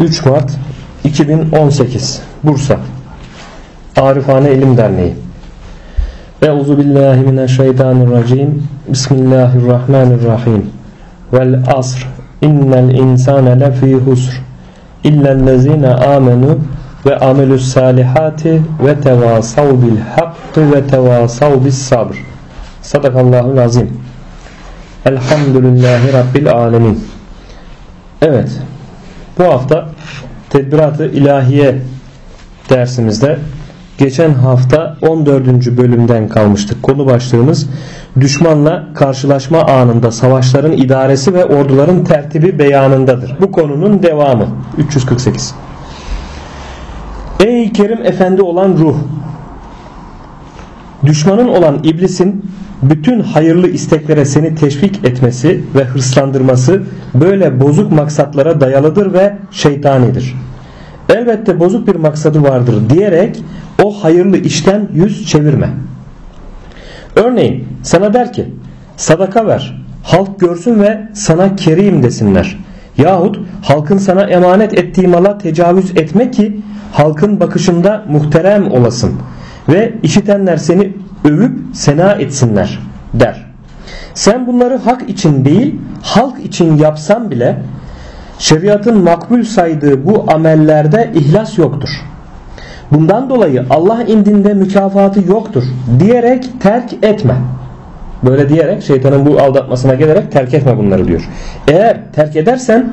3 Mart 2018 Bursa. Arifane İlim Derneği. Euzu billahi mineşşeytanirracim. Bismillahirrahmanirrahim. Vel asr. İnnel insane lefî husr. İllellezine amenu ve amelus salihati ve tevasav bil hakkı ve tevasav bis sabr. Sadakallahul azim Elhamdülillahi Rabbil alemin Evet bu hafta Tedbirat-ı İlahiye dersimizde geçen hafta 14. bölümden kalmıştık. Konu başlığımız düşmanla karşılaşma anında savaşların idaresi ve orduların tertibi beyanındadır. Bu konunun devamı 348. Ey Kerim Efendi olan ruh düşmanın olan iblisin bütün hayırlı isteklere seni teşvik etmesi ve hırslandırması böyle bozuk maksatlara dayalıdır ve şeytanidir. Elbette bozuk bir maksadı vardır diyerek o hayırlı işten yüz çevirme. Örneğin sana der ki sadaka ver halk görsün ve sana kerim desinler. Yahut halkın sana emanet ettiği mala tecavüz etme ki halkın bakışında muhterem olasın ve işitenler seni övüp sena etsinler der. Sen bunları hak için değil halk için yapsan bile şeriatın makbul saydığı bu amellerde ihlas yoktur. Bundan dolayı Allah indinde mükafatı yoktur diyerek terk etme. Böyle diyerek şeytanın bu aldatmasına gelerek terk etme bunları diyor. Eğer terk edersen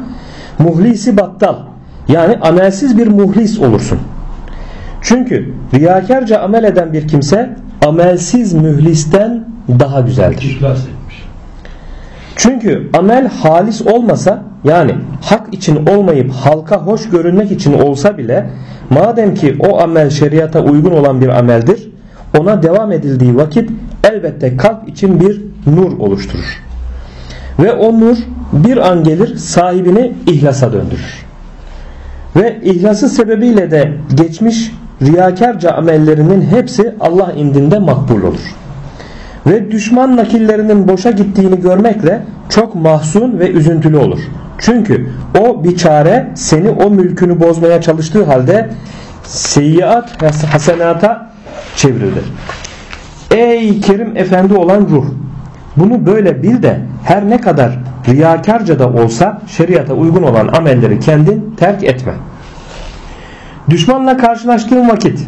muhlisi battal yani amelsiz bir muhlis olursun. Çünkü riyakarca amel eden bir kimse amelsiz mühlisten daha güzeldir. Çünkü amel halis olmasa yani hak için olmayıp halka hoş görünmek için olsa bile madem ki o amel şeriata uygun olan bir ameldir ona devam edildiği vakit elbette kalp için bir nur oluşturur. Ve o nur bir an gelir sahibini ihlasa döndürür. Ve ihlası sebebiyle de geçmiş riyakarca amellerinin hepsi Allah indinde makbul olur. Ve düşman nakillerinin boşa gittiğini görmekle çok mahzun ve üzüntülü olur. Çünkü o biçare seni o mülkünü bozmaya çalıştığı halde seyyiat hasenata çevrildi. Ey Kerim Efendi olan ruh! Bunu böyle bil de her ne kadar riyakarca da olsa şeriata uygun olan amelleri kendin terk etme. Düşmanla karşılaştığın vakit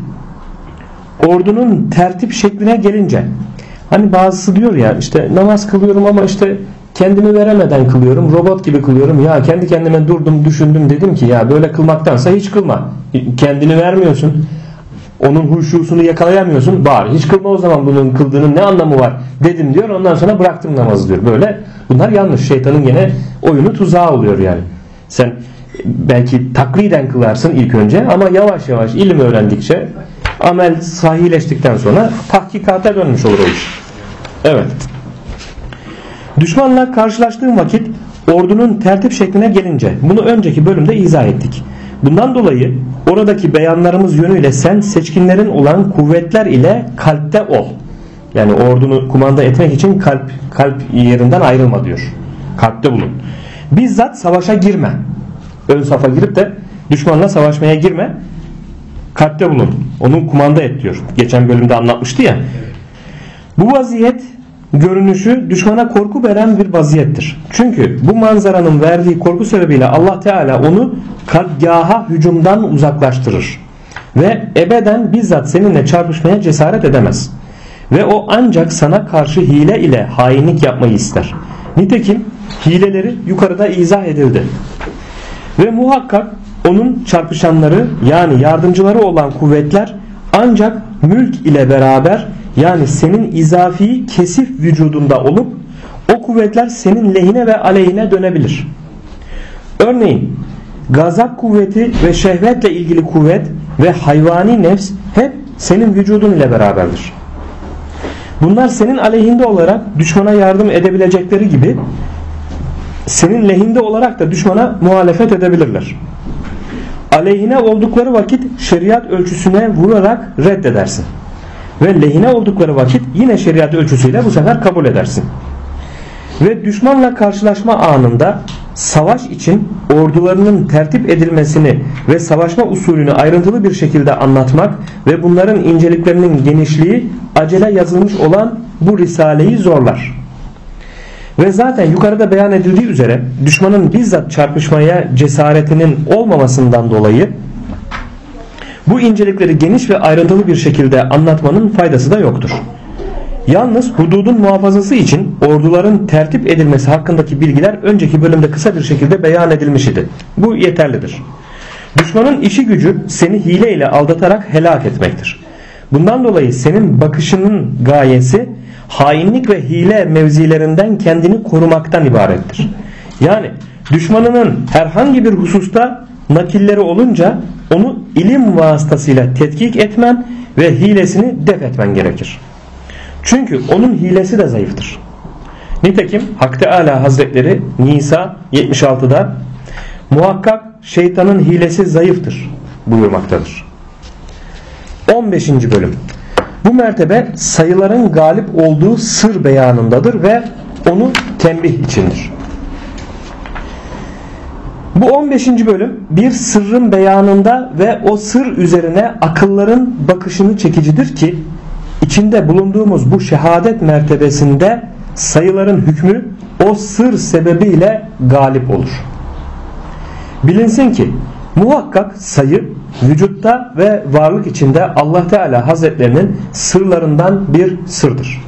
ordunun tertip şekline gelince hani bazısı diyor ya işte namaz kılıyorum ama işte kendimi veremeden kılıyorum robot gibi kılıyorum. Ya kendi kendime durdum düşündüm dedim ki ya böyle kılmaktansa hiç kılma. Kendini vermiyorsun onun huşusunu yakalayamıyorsun. Bari hiç kılma o zaman bunun kıldığının ne anlamı var dedim diyor. Ondan sonra bıraktım namazı diyor. Böyle bunlar yanlış. Şeytanın yine oyunu tuzağı oluyor yani. Sen belki takliden kılarsın ilk önce ama yavaş yavaş ilim öğrendikçe amel sahileştikten sonra tahkikata dönmüş olur o iş. Evet. Düşmanla karşılaştığın vakit ordunun tertip şekline gelince bunu önceki bölümde izah ettik. Bundan dolayı oradaki beyanlarımız yönüyle sen seçkinlerin olan kuvvetler ile kalpte ol. Yani ordunu kumanda etmek için kalp kalp yerinden ayrılma diyor. Kalpte bulun. Bizzat savaşa girme ön safa girip de düşmanla savaşmaya girme. Kalpte bulun. Onun kumanda et diyor. Geçen bölümde anlatmıştı ya. Bu vaziyet görünüşü düşmana korku veren bir vaziyettir. Çünkü bu manzaranın verdiği korku sebebiyle Allah Teala onu kadgaha hücumdan uzaklaştırır. Ve ebeden bizzat seninle çarpışmaya cesaret edemez. Ve o ancak sana karşı hile ile hainlik yapmayı ister. Nitekim hileleri yukarıda izah edildi. Ve muhakkak onun çarpışanları yani yardımcıları olan kuvvetler ancak mülk ile beraber yani senin izafi kesif vücudunda olup o kuvvetler senin lehine ve aleyhine dönebilir. Örneğin gazap kuvveti ve şehvetle ilgili kuvvet ve hayvani nefs hep senin vücudun ile beraberdir. Bunlar senin aleyhinde olarak düşmana yardım edebilecekleri gibi senin lehinde olarak da düşmana muhalefet edebilirler. Aleyhine oldukları vakit şeriat ölçüsüne vurarak reddedersin. Ve lehine oldukları vakit yine şeriat ölçüsüyle bu sefer kabul edersin. Ve düşmanla karşılaşma anında savaş için ordularının tertip edilmesini ve savaşma usulünü ayrıntılı bir şekilde anlatmak ve bunların inceliklerinin genişliği acele yazılmış olan bu risaleyi zorlar. Ve zaten yukarıda beyan edildiği üzere düşmanın bizzat çarpışmaya cesaretinin olmamasından dolayı bu incelikleri geniş ve ayrıntılı bir şekilde anlatmanın faydası da yoktur. Yalnız hududun muhafazası için orduların tertip edilmesi hakkındaki bilgiler önceki bölümde kısa bir şekilde beyan edilmiş idi. Bu yeterlidir. Düşmanın işi gücü seni hile ile aldatarak helak etmektir. Bundan dolayı senin bakışının gayesi hainlik ve hile mevzilerinden kendini korumaktan ibarettir. Yani düşmanının herhangi bir hususta nakilleri olunca onu ilim vasıtasıyla tetkik etmen ve hilesini def etmen gerekir. Çünkü onun hilesi de zayıftır. Nitekim Hak Teala Hazretleri Nisa 76'da muhakkak şeytanın hilesi zayıftır buyurmaktadır. 15. bölüm bu mertebe sayıların galip olduğu sır beyanındadır ve onu tembih içindir. Bu 15. bölüm bir sırrın beyanında ve o sır üzerine akılların bakışını çekicidir ki içinde bulunduğumuz bu şehadet mertebesinde sayıların hükmü o sır sebebiyle galip olur. Bilinsin ki muhakkak sayı vücutta ve varlık içinde Allah Teala Hazretlerinin sırlarından bir sırdır.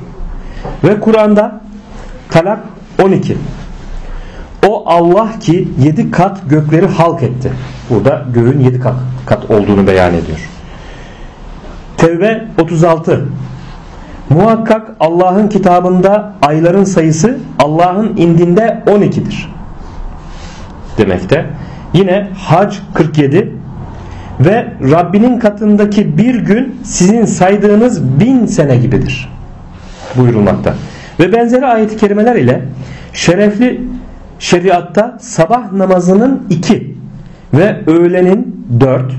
Ve Kur'an'da Talak 12 O Allah ki yedi kat gökleri halk etti. Burada göğün yedi kat, kat olduğunu beyan ediyor. Tevbe 36 Muhakkak Allah'ın kitabında ayların sayısı Allah'ın indinde 12'dir. Demekte. Yine Hac 47 ve Rabbinin katındaki bir gün sizin saydığınız bin sene gibidir buyurulmakta. Ve benzeri ayet-i kerimeler ile şerefli şeriatta sabah namazının iki ve öğlenin dört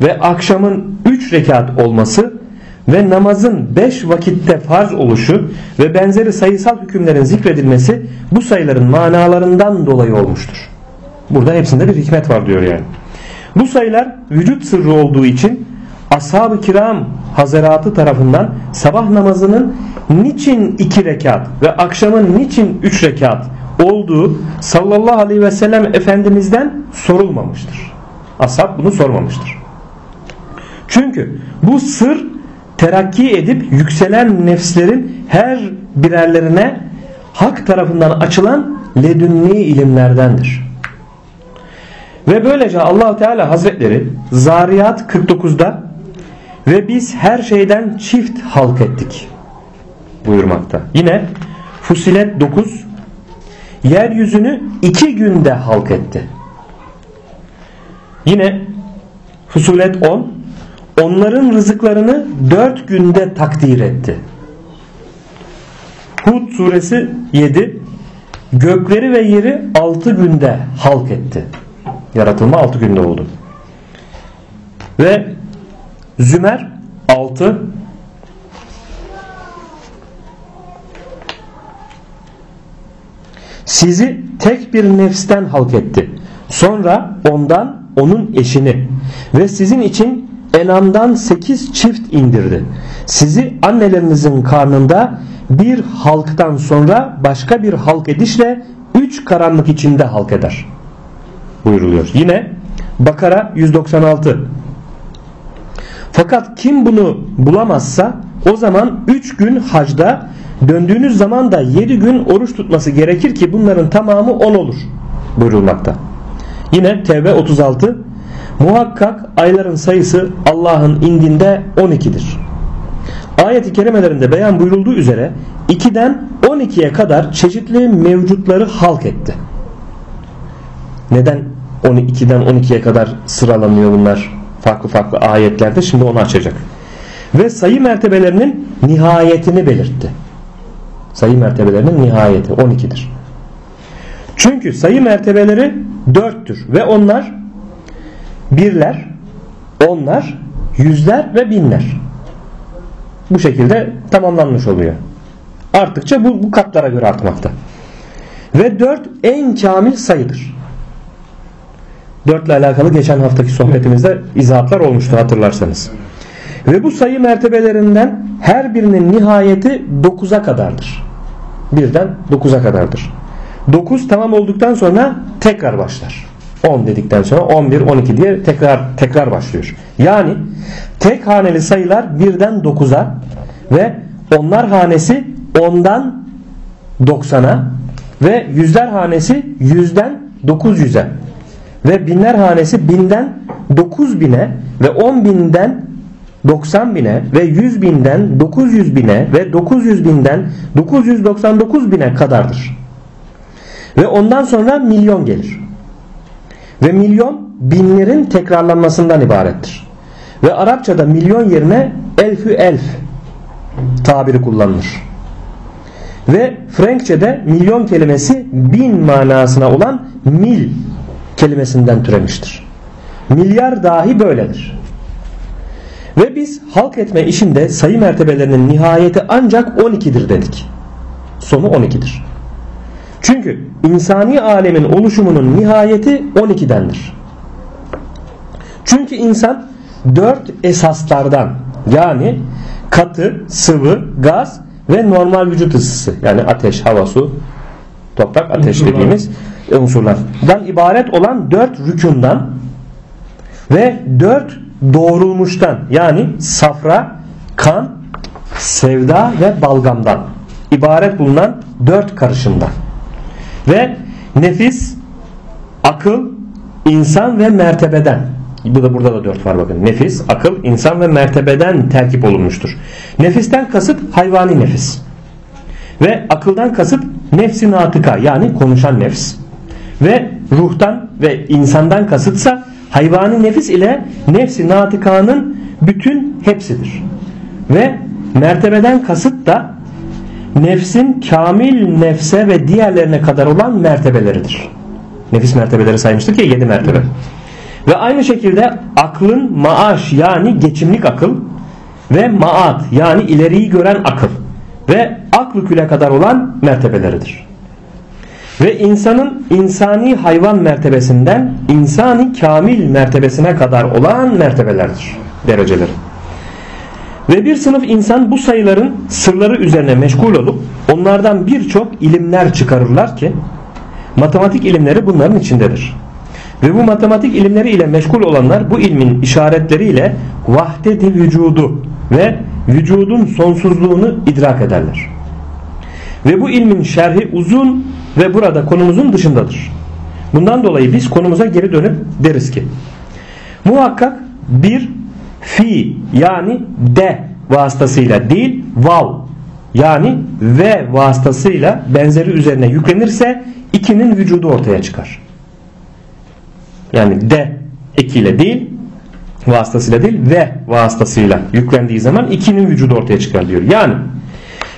ve akşamın üç rekat olması ve namazın beş vakitte farz oluşu ve benzeri sayısal hükümlerin zikredilmesi bu sayıların manalarından dolayı olmuştur. Burada hepsinde bir hikmet var diyor yani. Bu sayılar vücut sırrı olduğu için ashab-ı kiram hazaratı tarafından sabah namazının niçin iki rekat ve akşamın niçin üç rekat olduğu sallallahu aleyhi ve sellem Efendimiz'den sorulmamıştır. Ashab bunu sormamıştır. Çünkü bu sır terakki edip yükselen nefslerin her birerlerine hak tarafından açılan ledünni ilimlerdendir. Ve böylece Allahu Teala Hazretleri Zariyat 49'da ve biz her şeyden çift halk ettik buyurmakta. Yine Fusilet 9 yeryüzünü iki günde halk etti. Yine Fusulet 10 onların rızıklarını dört günde takdir etti. Hud suresi 7 gökleri ve yeri altı günde halk etti. Yaratılma 6 günde oldu. Ve Zümer 6 Sizi tek bir nefsten halk etti. Sonra ondan onun eşini ve sizin için enamdan sekiz çift indirdi. Sizi annelerinizin karnında bir halktan sonra başka bir halk edişle üç karanlık içinde halk eder buyuruluyor. Yine Bakara 196 Fakat kim bunu bulamazsa o zaman 3 gün hacda döndüğünüz zaman da 7 gün oruç tutması gerekir ki bunların tamamı 10 olur buyurulmakta. Yine Tevbe 36 Muhakkak ayların sayısı Allah'ın indinde 12'dir. Ayet-i kerimelerinde beyan buyurulduğu üzere 2'den 12'ye kadar çeşitli mevcutları halk etti. Neden 12'den 12'ye kadar sıralanıyor bunlar farklı farklı ayetlerde şimdi onu açacak. Ve sayı mertebelerinin nihayetini belirtti. Sayı mertebelerinin nihayeti 12'dir. Çünkü sayı mertebeleri 4'tür ve onlar birler, onlar, yüzler ve binler. Bu şekilde tamamlanmış oluyor. Arttıkça bu, bu katlara göre artmakta. Ve 4 en kamil sayıdır. 4 ile alakalı geçen haftaki sohbetimizde izahatlar olmuştu hatırlarsanız. Ve bu sayı mertebelerinden her birinin nihayeti 9'a kadardır. Birden 9'a kadardır. 9 tamam olduktan sonra tekrar başlar. 10 dedikten sonra 11, 12 diye tekrar tekrar başlıyor. Yani tek haneli sayılar birden 9'a ve onlar hanesi 10'dan 90'a ve yüzler hanesi 100'den 900'e ve binler hanesi binden 9000'e ve 10 binden 90 bine ve 100 binden 900 bine ve 900 binden 999 bine kadardır. Ve ondan sonra milyon gelir. Ve milyon binlerin tekrarlanmasından ibarettir. Ve Arapçada milyon yerine elfü elf tabiri kullanılır. Ve Frenkçe'de milyon kelimesi bin manasına olan mil kelimesinden türemiştir. Milyar dahi böyledir. Ve biz halk etme işinde sayı mertebelerinin nihayeti ancak 12'dir dedik. Sonu 12'dir. Çünkü insani alemin oluşumunun nihayeti 12'dendir. Çünkü insan dört esaslardan yani katı, sıvı, gaz ve normal vücut ısısı yani ateş, hava, su, toprak, ateş dediğimiz unsurlardan ibaret olan dört rükundan ve dört doğrulmuştan yani safra, kan, sevda ve balgamdan ibaret bulunan dört karışımdan ve nefis, akıl, insan ve mertebeden bu da burada da dört var bakın. Nefis, akıl, insan ve mertebeden terkip olunmuştur. Nefisten kasıt hayvani nefis. Ve akıldan kasıt nefsi natıka yani konuşan nefs. Ve ruhtan ve insandan kasıtsa hayvani nefis ile nefsi natıkanın bütün hepsidir. Ve mertebeden kasıt da nefsin kamil nefse ve diğerlerine kadar olan mertebeleridir. Nefis mertebeleri saymıştık ya yedi mertebe. Ve aynı şekilde aklın maaş yani geçimlik akıl ve maat yani ileriyi gören akıl ve aklı küle kadar olan mertebeleridir. Ve insanın insani hayvan mertebesinden insani kamil mertebesine kadar olan mertebelerdir, dereceleri. Ve bir sınıf insan bu sayıların sırları üzerine meşgul olup onlardan birçok ilimler çıkarırlar ki matematik ilimleri bunların içindedir. Ve bu matematik ilimleri ile meşgul olanlar bu ilmin işaretleriyle vahdeti vücudu ve vücudun sonsuzluğunu idrak ederler. Ve bu ilmin şerhi uzun ve burada konumuzun dışındadır. Bundan dolayı biz konumuza geri dönüp deriz ki muhakkak bir fi yani de vasıtasıyla değil vav yani ve vasıtasıyla benzeri üzerine yüklenirse ikinin vücudu ortaya çıkar. Yani de ekiyle değil vasıtasıyla değil ve vasıtasıyla yüklendiği zaman ikinin vücudu ortaya çıkar diyor. Yani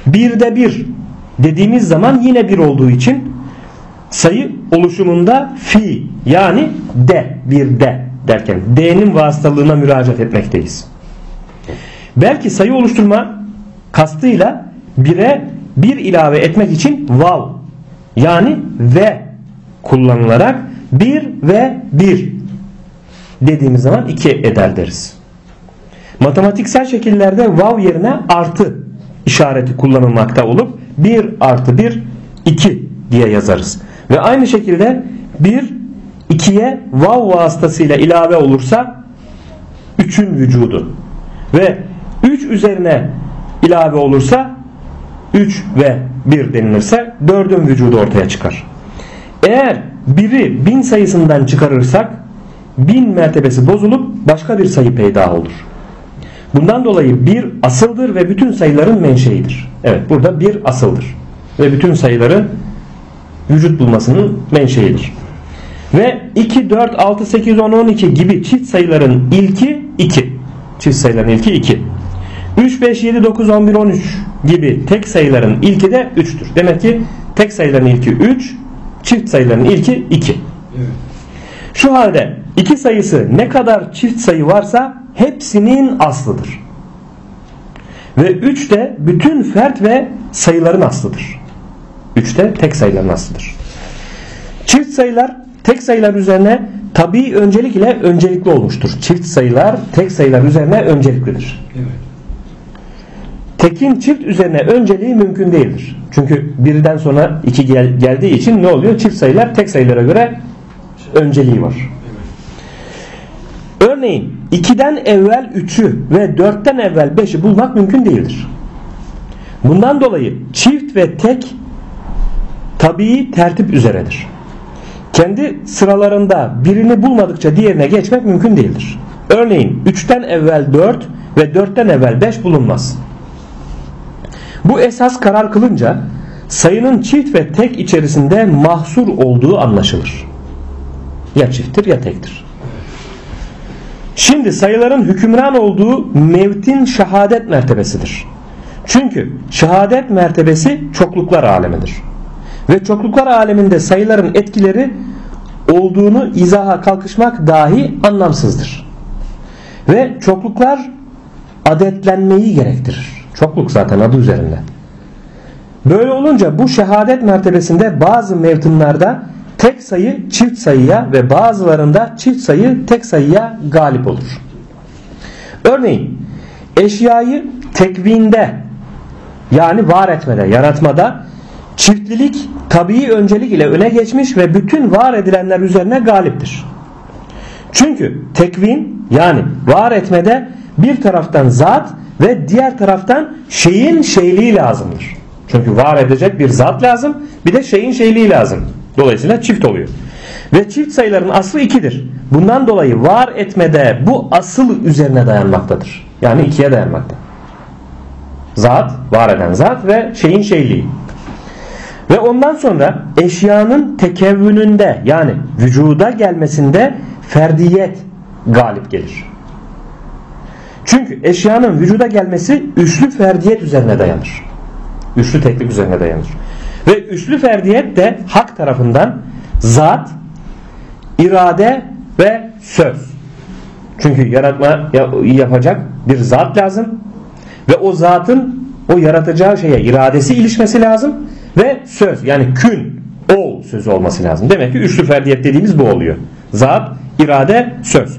bir de bir dediğimiz zaman yine bir olduğu için sayı oluşumunda fi yani de bir de derken d'nin vasıtalığına müracaat etmekteyiz. Belki sayı oluşturma kastıyla bire bir ilave etmek için vav yani ve kullanılarak bir ve bir dediğimiz zaman iki eder deriz. Matematiksel şekillerde vav yerine artı işareti kullanılmakta olup 1 artı 1 2 diye yazarız. Ve aynı şekilde 1 2'ye vav vasıtasıyla ilave olursa 3'ün vücudu. Ve 3 üzerine ilave olursa 3 ve 1 denilirse 4'ün vücudu ortaya çıkar. Eğer biri bin sayısından çıkarırsak bin mertebesi bozulup başka bir sayı peyda olur. Bundan dolayı bir asıldır ve bütün sayıların menşeidir. Evet burada bir asıldır. Ve bütün sayıları vücut bulmasının menşeidir. Ve 2, 4, 6, 8, 10, 12 gibi çift sayıların ilki 2. Çift sayıların ilki 2. 3, 5, 7, 9, 11, 13 gibi tek sayıların ilki de 3'tür. Demek ki tek sayıların ilki 3, çift sayıların ilki 2. Şu halde iki sayısı ne kadar çift sayı varsa hepsinin aslıdır. Ve 3 de bütün fert ve sayıların aslıdır. 3 de tek sayıların aslıdır. Çift sayılar tek sayılar üzerine tabii öncelik ile öncelikli olmuştur. Çift sayılar tek sayılar üzerine önceliklidir. Evet. Tekin çift üzerine önceliği mümkün değildir. Çünkü birden sonra iki gel, geldiği için ne oluyor? Çift sayılar tek sayılara göre önceliği var. Örneğin 2'den evvel 3'ü ve 4'ten evvel 5'i bulmak mümkün değildir. Bundan dolayı çift ve tek tabii tertip üzeredir. Kendi sıralarında birini bulmadıkça diğerine geçmek mümkün değildir. Örneğin 3'ten evvel 4 ve 4'ten evvel 5 bulunmaz. Bu esas karar kılınca sayının çift ve tek içerisinde mahsur olduğu anlaşılır. Ya çifttir ya tektir. Şimdi sayıların hükümran olduğu mevtin şehadet mertebesidir. Çünkü şehadet mertebesi çokluklar alemidir. Ve çokluklar aleminde sayıların etkileri olduğunu izaha kalkışmak dahi anlamsızdır. Ve çokluklar adetlenmeyi gerektirir. Çokluk zaten adı üzerinde. Böyle olunca bu şehadet mertebesinde bazı mevtunlarda tek sayı çift sayıya ve bazılarında çift sayı tek sayıya galip olur. Örneğin eşyayı tekvinde yani var etmede, yaratmada çiftlilik tabii öncelik ile öne geçmiş ve bütün var edilenler üzerine galiptir. Çünkü tekvin yani var etmede bir taraftan zat ve diğer taraftan şeyin şeyliği lazımdır. Çünkü var edecek bir zat lazım bir de şeyin şeyliği lazım. Dolayısıyla çift oluyor. Ve çift sayıların aslı ikidir. Bundan dolayı var etmede bu asıl üzerine dayanmaktadır. Yani ikiye dayanmakta. Zat, var eden zat ve şeyin şeyliği. Ve ondan sonra eşyanın tekevvününde yani vücuda gelmesinde ferdiyet galip gelir. Çünkü eşyanın vücuda gelmesi üçlü ferdiyet üzerine dayanır. Üçlü teklik üzerine dayanır. Ve üçlü ferdiyet de hak tarafından zat, irade ve söz. Çünkü yaratma yapacak bir zat lazım ve o zatın o yaratacağı şeye iradesi ilişmesi lazım ve söz yani kün ol sözü olması lazım. Demek ki üçlü ferdiyet dediğimiz bu oluyor. Zat, irade, söz.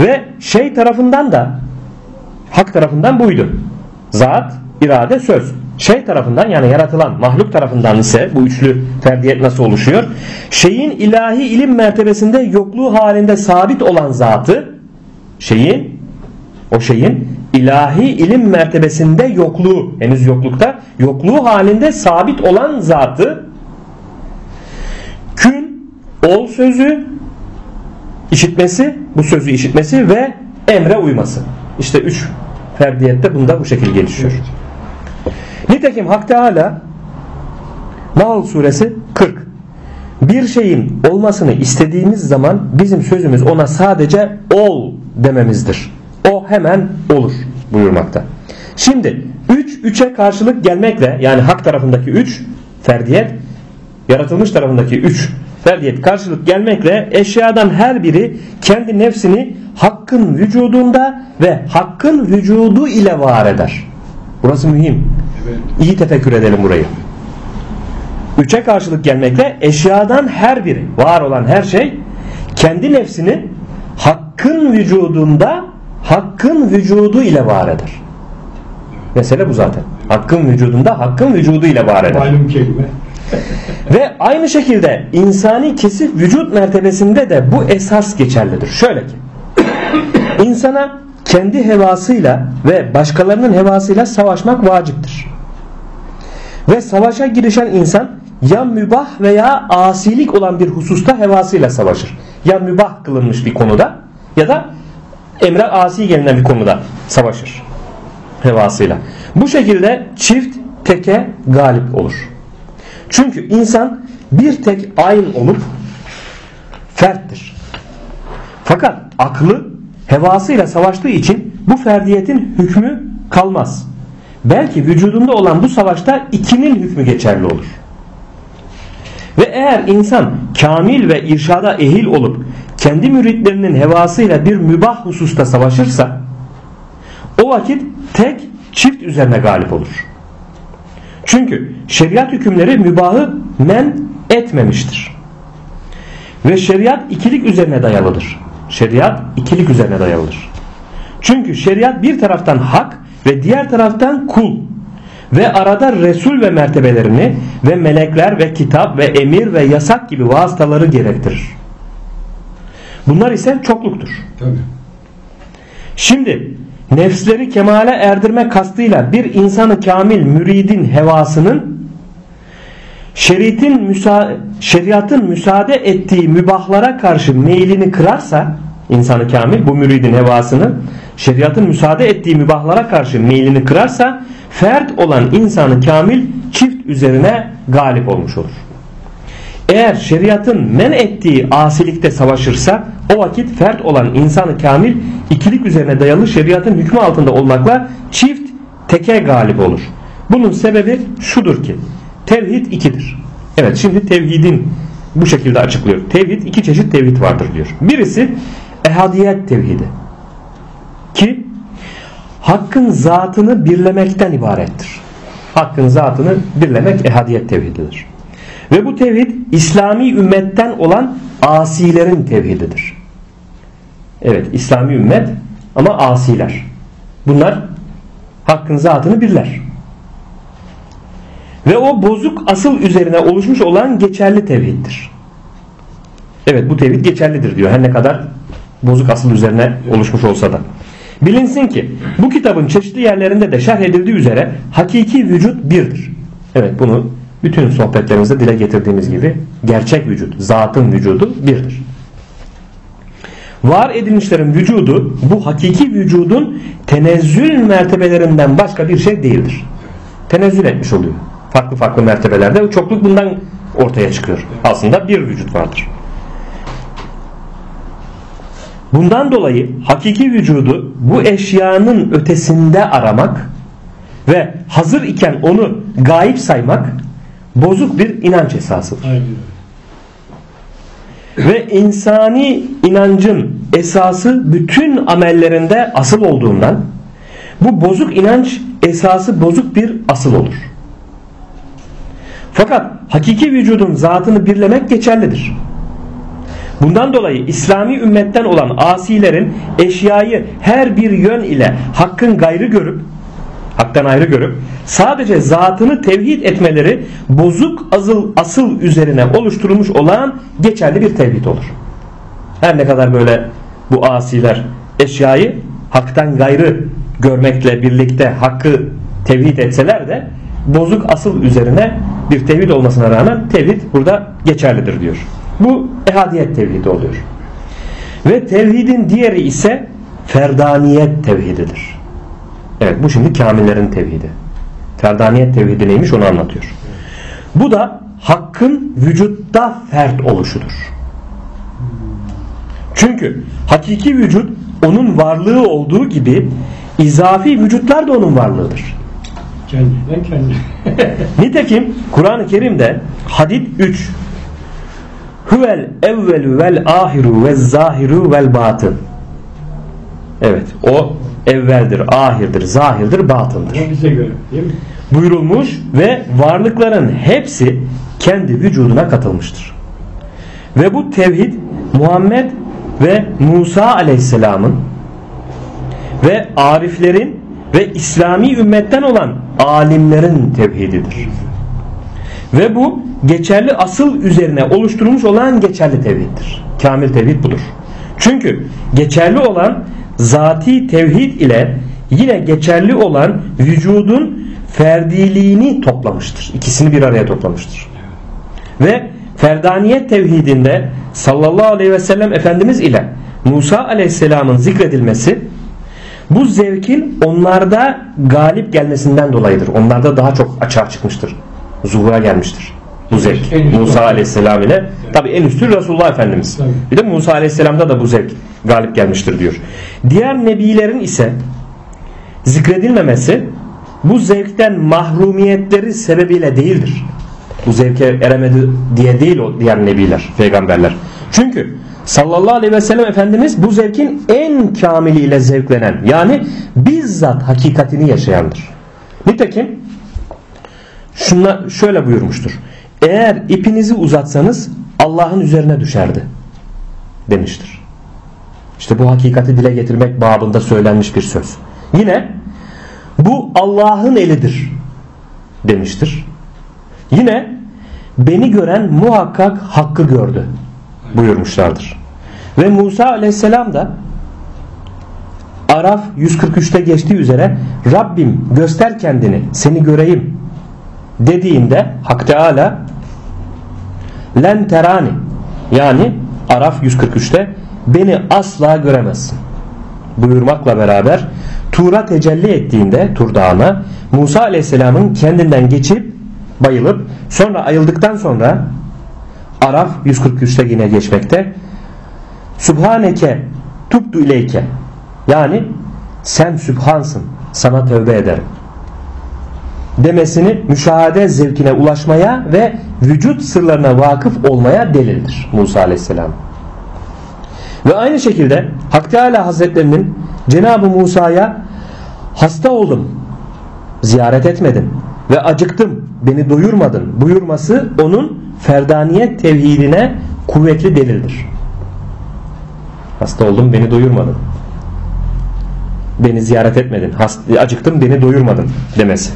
Ve şey tarafından da hak tarafından buydu. Zat, irade, söz. Şey tarafından yani yaratılan mahluk tarafından ise bu üçlü ferdiyet nasıl oluşuyor? Şeyin ilahi ilim mertebesinde yokluğu halinde sabit olan zatı şeyin o şeyin ilahi ilim mertebesinde yokluğu henüz yoklukta yokluğu halinde sabit olan zatı kün ol sözü işitmesi bu sözü işitmesi ve emre uyması. İşte üç ferdiyette bunda bu şekilde gelişiyor. Nitekim Hak Teala Nahl suresi 40 bir şeyin olmasını istediğimiz zaman bizim sözümüz ona sadece ol dememizdir. O hemen olur buyurmakta. Şimdi 3 üç, 3'e karşılık gelmekle yani hak tarafındaki 3 ferdiyet yaratılmış tarafındaki 3 ferdiyet karşılık gelmekle eşyadan her biri kendi nefsini hakkın vücudunda ve hakkın vücudu ile var eder. Burası mühim. İyi tefekkür edelim burayı. Üçe karşılık gelmekle eşyadan her biri var olan her şey kendi nefsini hakkın vücudunda hakkın vücudu ile var eder. Mesele bu zaten. Hakkın vücudunda hakkın vücudu ile var eder. Malum kelime. Ve aynı şekilde insani kesif vücut mertebesinde de bu esas geçerlidir. Şöyle ki insana kendi hevasıyla ve başkalarının hevasıyla savaşmak vaciptir. Ve savaşa girişen insan ya mübah veya asilik olan bir hususta hevasıyla savaşır. Ya mübah kılınmış bir konuda ya da emre asi gelinen bir konuda savaşır hevasıyla. Bu şekilde çift teke galip olur. Çünkü insan bir tek ayn olup ferttir. Fakat aklı hevasıyla savaştığı için bu ferdiyetin hükmü kalmaz. Belki vücudunda olan bu savaşta ikinin hükmü geçerli olur. Ve eğer insan kamil ve irşada ehil olup kendi müritlerinin hevasıyla bir mübah hususta savaşırsa o vakit tek çift üzerine galip olur. Çünkü şeriat hükümleri mübahı men etmemiştir. Ve şeriat ikilik üzerine dayalıdır. Şeriat ikilik üzerine dayalıdır. Çünkü şeriat bir taraftan hak ve diğer taraftan kul ve arada Resul ve mertebelerini ve melekler ve kitap ve emir ve yasak gibi vasıtaları gerektirir. Bunlar ise çokluktur. Tabii. Şimdi nefsleri kemale erdirme kastıyla bir insanı kamil müridin hevasının şeriatin, müsa şeriatın müsaade ettiği mübahlara karşı meylini kırarsa insanı kamil bu müridin hevasını şeriatın müsaade ettiği mübahlara karşı meylini kırarsa fert olan insanı kamil çift üzerine galip olmuş olur. Eğer şeriatın men ettiği asilikte savaşırsa o vakit fert olan insanı kamil ikilik üzerine dayalı şeriatın hükmü altında olmakla çift teke galip olur. Bunun sebebi şudur ki tevhid ikidir. Evet şimdi tevhidin bu şekilde açıklıyor. Tevhid iki çeşit tevhid vardır diyor. Birisi ehadiyet tevhidi ki hakkın zatını birlemekten ibarettir. Hakkın zatını birlemek ehadiyet tevhididir. Ve bu tevhid İslami ümmetten olan asilerin tevhididir. Evet İslami ümmet ama asiler. Bunlar hakkın zatını birler. Ve o bozuk asıl üzerine oluşmuş olan geçerli tevhiddir. Evet bu tevhid geçerlidir diyor. Her ne kadar bozuk asıl üzerine oluşmuş olsa da. Bilinsin ki bu kitabın çeşitli yerlerinde de şerh edildiği üzere hakiki vücut birdir. Evet bunu bütün sohbetlerimizde dile getirdiğimiz gibi gerçek vücut, zatın vücudu birdir. Var edilmişlerin vücudu bu hakiki vücudun tenezzül mertebelerinden başka bir şey değildir. Tenezzül etmiş oluyor. Farklı farklı mertebelerde çokluk bundan ortaya çıkıyor. Aslında bir vücut vardır. Bundan dolayı hakiki vücudu bu eşyanın ötesinde aramak ve hazır iken onu gayip saymak bozuk bir inanç esasıdır. Aynen. Ve insani inancın esası bütün amellerinde asıl olduğundan bu bozuk inanç esası bozuk bir asıl olur. Fakat hakiki vücudun zatını birlemek geçerlidir. Bundan dolayı İslami ümmetten olan asilerin eşyayı her bir yön ile hakkın gayrı görüp haktan ayrı görüp sadece zatını tevhid etmeleri bozuk asıl, asıl üzerine oluşturulmuş olan geçerli bir tevhid olur. Her ne kadar böyle bu asiler eşyayı haktan gayrı görmekle birlikte hakkı tevhid etseler de bozuk asıl üzerine bir tevhid olmasına rağmen tevhid burada geçerlidir diyor. Bu ehadiyet tevhidi oluyor. Ve tevhidin diğeri ise ferdaniyet tevhididir. Evet bu şimdi kamillerin tevhidi. Ferdaniyet tevhidi neymiş onu anlatıyor. Bu da hakkın vücutta fert oluşudur. Çünkü hakiki vücut onun varlığı olduğu gibi izafi vücutlar da onun varlığıdır. Kendinden kendi. Nitekim Kur'an-ı Kerim'de Hadid 3 Huvel evvelü vel ahiru ve zahiru vel batın Evet o evveldir, ahirdir, zahirdir, batındır. Bize göre değil mi? Buyurulmuş ve varlıkların hepsi kendi vücuduna katılmıştır. Ve bu tevhid Muhammed ve Musa aleyhisselamın ve ariflerin ve İslami ümmetten olan alimlerin tevhididir. Ve bu geçerli asıl üzerine oluşturulmuş olan geçerli tevhiddir. Kamil tevhid budur. Çünkü geçerli olan zati tevhid ile yine geçerli olan vücudun ferdiliğini toplamıştır. İkisini bir araya toplamıştır. Ve ferdaniyet tevhidinde sallallahu aleyhi ve sellem Efendimiz ile Musa aleyhisselamın zikredilmesi bu zevkin onlarda galip gelmesinden dolayıdır. Onlarda daha çok açığa çıkmıştır. Zuhura gelmiştir. Bu zevk. Musa aleyhisselam ile tabi en üstü Resulullah Efendimiz. Tabii. Bir de Musa aleyhisselamda da bu zevk galip gelmiştir diyor. Diğer nebilerin ise zikredilmemesi bu zevkten mahrumiyetleri sebebiyle değildir. Bu zevke eremedi diye değil o diğer nebiler, peygamberler. Çünkü sallallahu aleyhi ve sellem Efendimiz bu zevkin en kamiliyle zevklenen yani bizzat hakikatini yaşayandır. Nitekim şuna şöyle buyurmuştur. Eğer ipinizi uzatsanız Allah'ın üzerine düşerdi. demiştir. İşte bu hakikati dile getirmek babında söylenmiş bir söz. Yine bu Allah'ın elidir demiştir. Yine beni gören muhakkak hakkı gördü buyurmuşlardır. Ve Musa aleyhisselam da Araf 143'te geçtiği üzere Rabbim göster kendini seni göreyim dediğinde Hak Teala len terani yani Araf 143'te beni asla göremezsin. buyurmakla beraber Tur'a tecelli ettiğinde Tur Dağı'na Musa Aleyhisselam'ın kendinden geçip bayılıp sonra ayıldıktan sonra Araf 143'te yine geçmekte. Subhaneke tubdu ileyke. Yani sen sübhansın sana tövbe ederim demesini müşahede zevkine ulaşmaya ve vücut sırlarına vakıf olmaya delildir Musa Aleyhisselam. Ve aynı şekilde Hak Teala Hazretlerinin Cenab-ı Musa'ya hasta oldum, ziyaret etmedin ve acıktım, beni doyurmadın buyurması onun ferdaniyet tevhidine kuvvetli delildir. Hasta oldum, beni doyurmadın. Beni ziyaret etmedin, acıktım, beni doyurmadın demesi.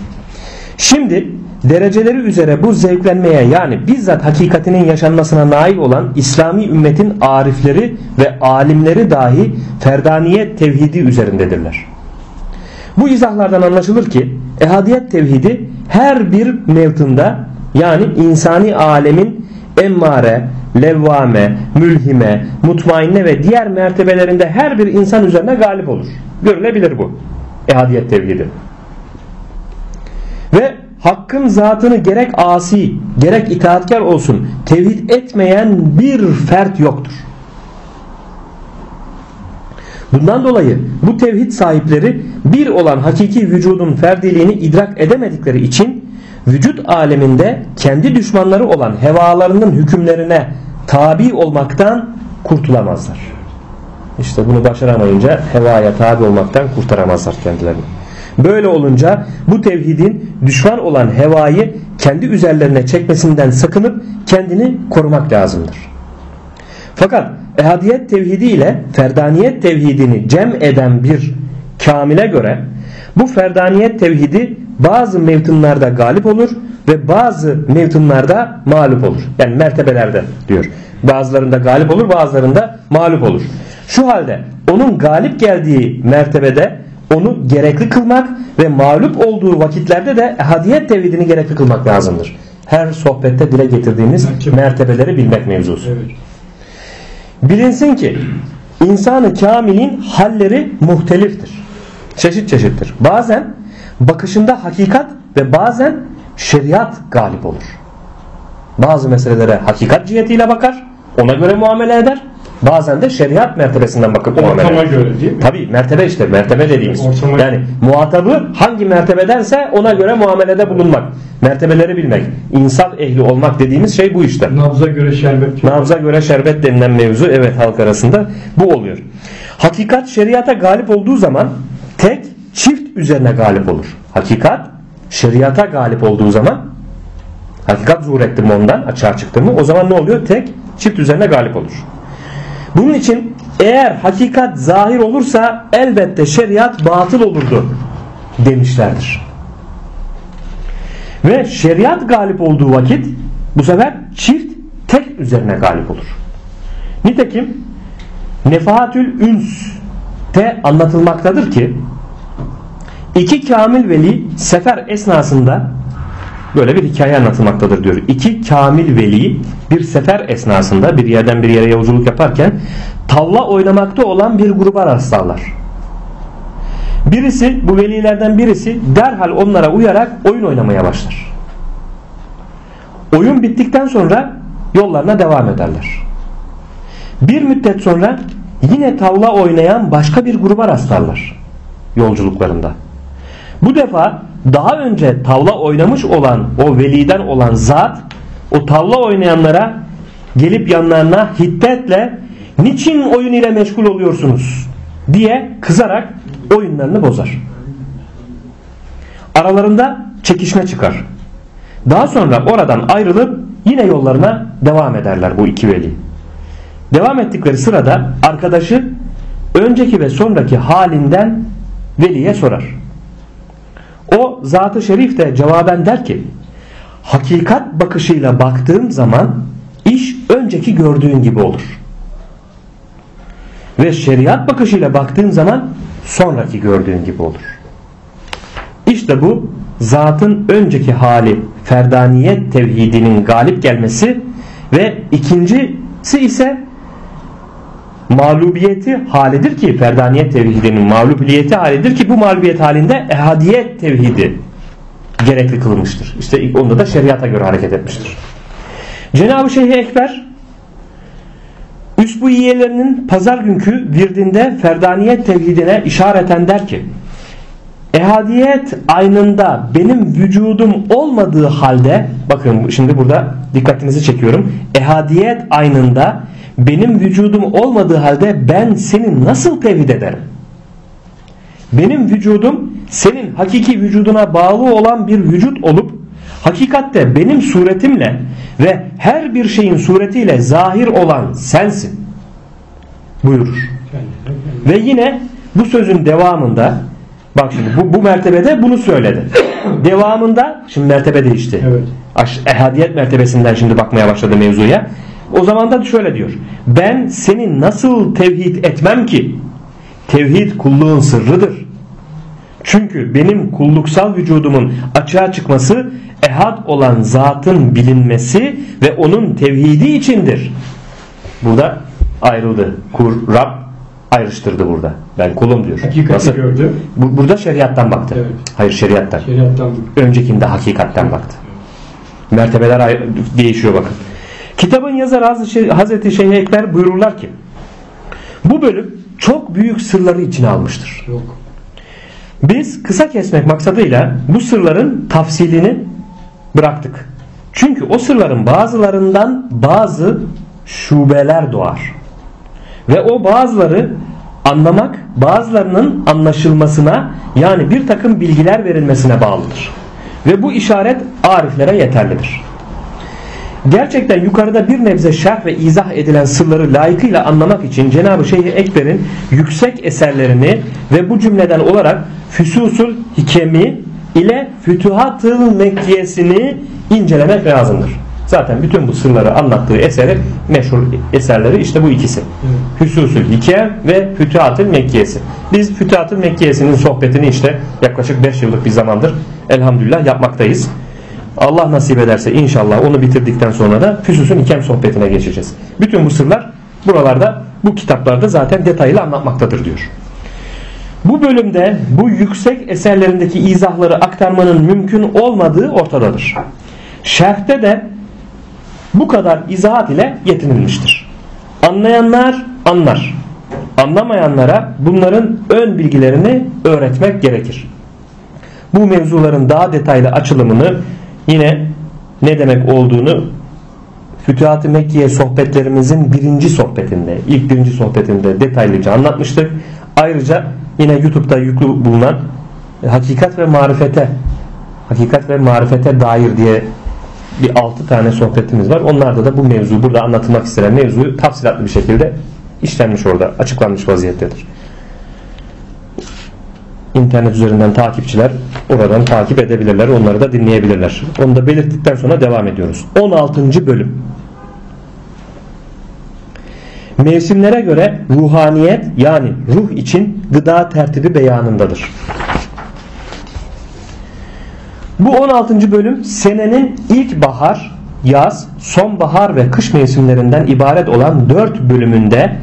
Şimdi dereceleri üzere bu zevklenmeye yani bizzat hakikatinin yaşanmasına nail olan İslami ümmetin arifleri ve alimleri dahi ferdaniyet tevhidi üzerindedirler. Bu izahlardan anlaşılır ki ehadiyet tevhidi her bir mevtında yani insani alemin emmare, levvame, mülhime, mutmainne ve diğer mertebelerinde her bir insan üzerine galip olur. Görülebilir bu. Ehadiyet tevhidi. Ve hakkın zatını gerek asi gerek itaatkar olsun tevhid etmeyen bir fert yoktur. Bundan dolayı bu tevhid sahipleri bir olan hakiki vücudun ferdiliğini idrak edemedikleri için vücut aleminde kendi düşmanları olan hevalarının hükümlerine tabi olmaktan kurtulamazlar. İşte bunu başaramayınca hevaya tabi olmaktan kurtaramazlar kendilerini. Böyle olunca bu tevhidin düşman olan hevayı kendi üzerlerine çekmesinden sakınıp kendini korumak lazımdır. Fakat ehadiyet tevhidi ile ferdaniyet tevhidini cem eden bir kamile göre bu ferdaniyet tevhidi bazı mevtunlarda galip olur ve bazı mevtunlarda mağlup olur. Yani mertebelerde diyor. Bazılarında galip olur bazılarında mağlup olur. Şu halde onun galip geldiği mertebede onu gerekli kılmak ve mağlup olduğu vakitlerde de hadiyet tevhidini gerekli kılmak lazımdır. Her sohbette dile getirdiğimiz Mertebe. mertebeleri bilmek mevzusu. Evet. Bilinsin ki insanı kamilin halleri muhteliftir. Çeşit çeşittir. Bazen bakışında hakikat ve bazen şeriat galip olur. Bazı meselelere hakikat cihetiyle bakar, ona göre muamele eder. Bazen de şeriat mertebesinden bakıp muamele Ortama göre değil mi? Tabi mertebe işte mertebe dediğimiz. Ortama yani muhatabı hangi mertebedense ona göre muamelede bulunmak. Mertebeleri bilmek. İnsaf ehli olmak dediğimiz şey bu işte. Nabza göre şerbet. Nabza göre şerbet denilen mevzu evet halk arasında bu oluyor. Hakikat şeriata galip olduğu zaman tek çift üzerine galip olur. Hakikat şeriata galip olduğu zaman hakikat zuhur etti mi ondan açığa çıktı mı o zaman ne oluyor? Tek çift üzerine galip olur. Bunun için eğer hakikat zahir olursa elbette şeriat batıl olurdu demişlerdir. Ve şeriat galip olduğu vakit bu sefer çift tek üzerine galip olur. Nitekim Nefahatül Üns'te anlatılmaktadır ki iki kamil veli sefer esnasında böyle bir hikaye anlatılmaktadır diyor. İki kamil veli bir sefer esnasında bir yerden bir yere yolculuk yaparken tavla oynamakta olan bir gruba rastlarlar. Birisi bu velilerden birisi derhal onlara uyarak oyun oynamaya başlar. Oyun bittikten sonra yollarına devam ederler. Bir müddet sonra yine tavla oynayan başka bir gruba rastlarlar yolculuklarında. Bu defa daha önce tavla oynamış olan o veliden olan zat o tavla oynayanlara gelip yanlarına hiddetle niçin oyun ile meşgul oluyorsunuz diye kızarak oyunlarını bozar. Aralarında çekişme çıkar. Daha sonra oradan ayrılıp yine yollarına devam ederler bu iki veli. Devam ettikleri sırada arkadaşı önceki ve sonraki halinden veliye sorar. O zat-ı şerif de cevaben der ki hakikat bakışıyla baktığım zaman iş önceki gördüğün gibi olur. Ve şeriat bakışıyla baktığın zaman sonraki gördüğün gibi olur. İşte bu zatın önceki hali ferdaniyet tevhidinin galip gelmesi ve ikincisi ise mağlubiyeti halidir ki ferdaniyet tevhidinin mağlubiyeti halidir ki bu mağlubiyet halinde ehadiyet tevhidi gerekli kılmıştır. İşte onda da şeriata göre hareket etmiştir. Cenab-ı Şeyh Ekber Üsbuiyelerinin pazar günkü virdinde ferdaniyet tevhidine işareten der ki ehadiyet aynında benim vücudum olmadığı halde bakın şimdi burada dikkatinizi çekiyorum ehadiyet aynında benim vücudum olmadığı halde ben seni nasıl tevhid ederim? Benim vücudum senin hakiki vücuduna bağlı olan bir vücut olup hakikatte benim suretimle ve her bir şeyin suretiyle zahir olan sensin buyurur. Ve yine bu sözün devamında bak şimdi bu, bu mertebede bunu söyledi. devamında şimdi mertebe değişti. Evet. Ehadiyet mertebesinden şimdi bakmaya başladı mevzuya. O zaman da şöyle diyor. Ben seni nasıl tevhid etmem ki? Tevhid kulluğun sırrıdır. Çünkü benim kulluksal vücudumun açığa çıkması ehad olan zatın bilinmesi ve onun tevhidi içindir. Burada ayrıldı. Kur, Rab ayrıştırdı burada. Ben kulum diyor. Hakikati Nasıl? gördü. Bu- Burada şeriattan baktı. Evet. Hayır şeriattan. Şeriattan Öncekinde hakikatten baktı. Mertebeler değişiyor bakın. Kitabın yazarı Şey- Hazreti Şeyh Ekber buyururlar ki bu bölüm çok büyük sırları içine almıştır. yok. Biz kısa kesmek maksadıyla bu sırların tafsilini bıraktık. Çünkü o sırların bazılarından bazı şubeler doğar. Ve o bazıları anlamak bazılarının anlaşılmasına yani bir takım bilgiler verilmesine bağlıdır. Ve bu işaret ariflere yeterlidir. Gerçekten yukarıda bir nebze şerh ve izah edilen sırları layıkıyla anlamak için Cenab-ı Şeyh Ekber'in yüksek eserlerini ve bu cümleden olarak Füsusul Hikemi ile Fütuhat-ı Mekkiyesini incelemek lazımdır. Zaten bütün bu sırları anlattığı eseri meşhur eserleri işte bu ikisi. Füsusul Hikem ve Fütuhat-ı Mekkiyesi. Biz Fütuhat-ı Mekkiyesi'nin sohbetini işte yaklaşık 5 yıllık bir zamandır elhamdülillah yapmaktayız. Allah nasip ederse inşallah onu bitirdikten sonra da Füsus'un ikem sohbetine geçeceğiz. Bütün bu sırlar buralarda bu kitaplarda zaten detaylı anlatmaktadır diyor. Bu bölümde bu yüksek eserlerindeki izahları aktarmanın mümkün olmadığı ortadadır. Şerhte de bu kadar izahat ile yetinilmiştir. Anlayanlar anlar. Anlamayanlara bunların ön bilgilerini öğretmek gerekir. Bu mevzuların daha detaylı açılımını yine ne demek olduğunu Fütuhat-ı Mekke'ye sohbetlerimizin birinci sohbetinde, ilk birinci sohbetinde detaylıca anlatmıştık. Ayrıca yine YouTube'da yüklü bulunan Hakikat ve Marifete Hakikat ve Marifete dair diye bir altı tane sohbetimiz var. Onlarda da bu mevzu, burada anlatılmak istenen mevzu tafsilatlı bir şekilde işlenmiş orada, açıklanmış vaziyettedir. İnternet üzerinden takipçiler oradan takip edebilirler. Onları da dinleyebilirler. Onu da belirttikten sonra devam ediyoruz. 16. bölüm. Mevsimlere göre ruhaniyet yani ruh için gıda tertibi beyanındadır. Bu 16. bölüm senenin ilk bahar, yaz, sonbahar ve kış mevsimlerinden ibaret olan 4 bölümünde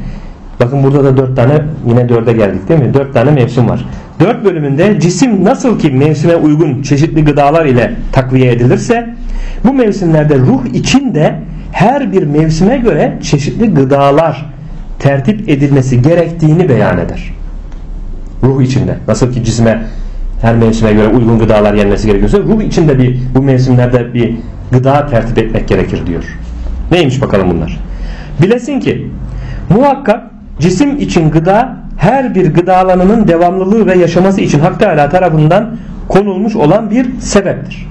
bakın burada da 4 tane yine 4'e geldik değil mi? 4 tane mevsim var. 4 bölümünde cisim nasıl ki mevsime uygun çeşitli gıdalar ile takviye edilirse bu mevsimlerde ruh için de her bir mevsime göre çeşitli gıdalar tertip edilmesi gerektiğini beyan eder. Ruh içinde nasıl ki cisme her mevsime göre uygun gıdalar yenmesi gerekiyorsa ruh içinde bir bu mevsimlerde bir gıda tertip etmek gerekir diyor. Neymiş bakalım bunlar? Bilesin ki muhakkak cisim için gıda her bir gıda alanının devamlılığı ve yaşaması için Hak Teala tarafından konulmuş olan bir sebeptir.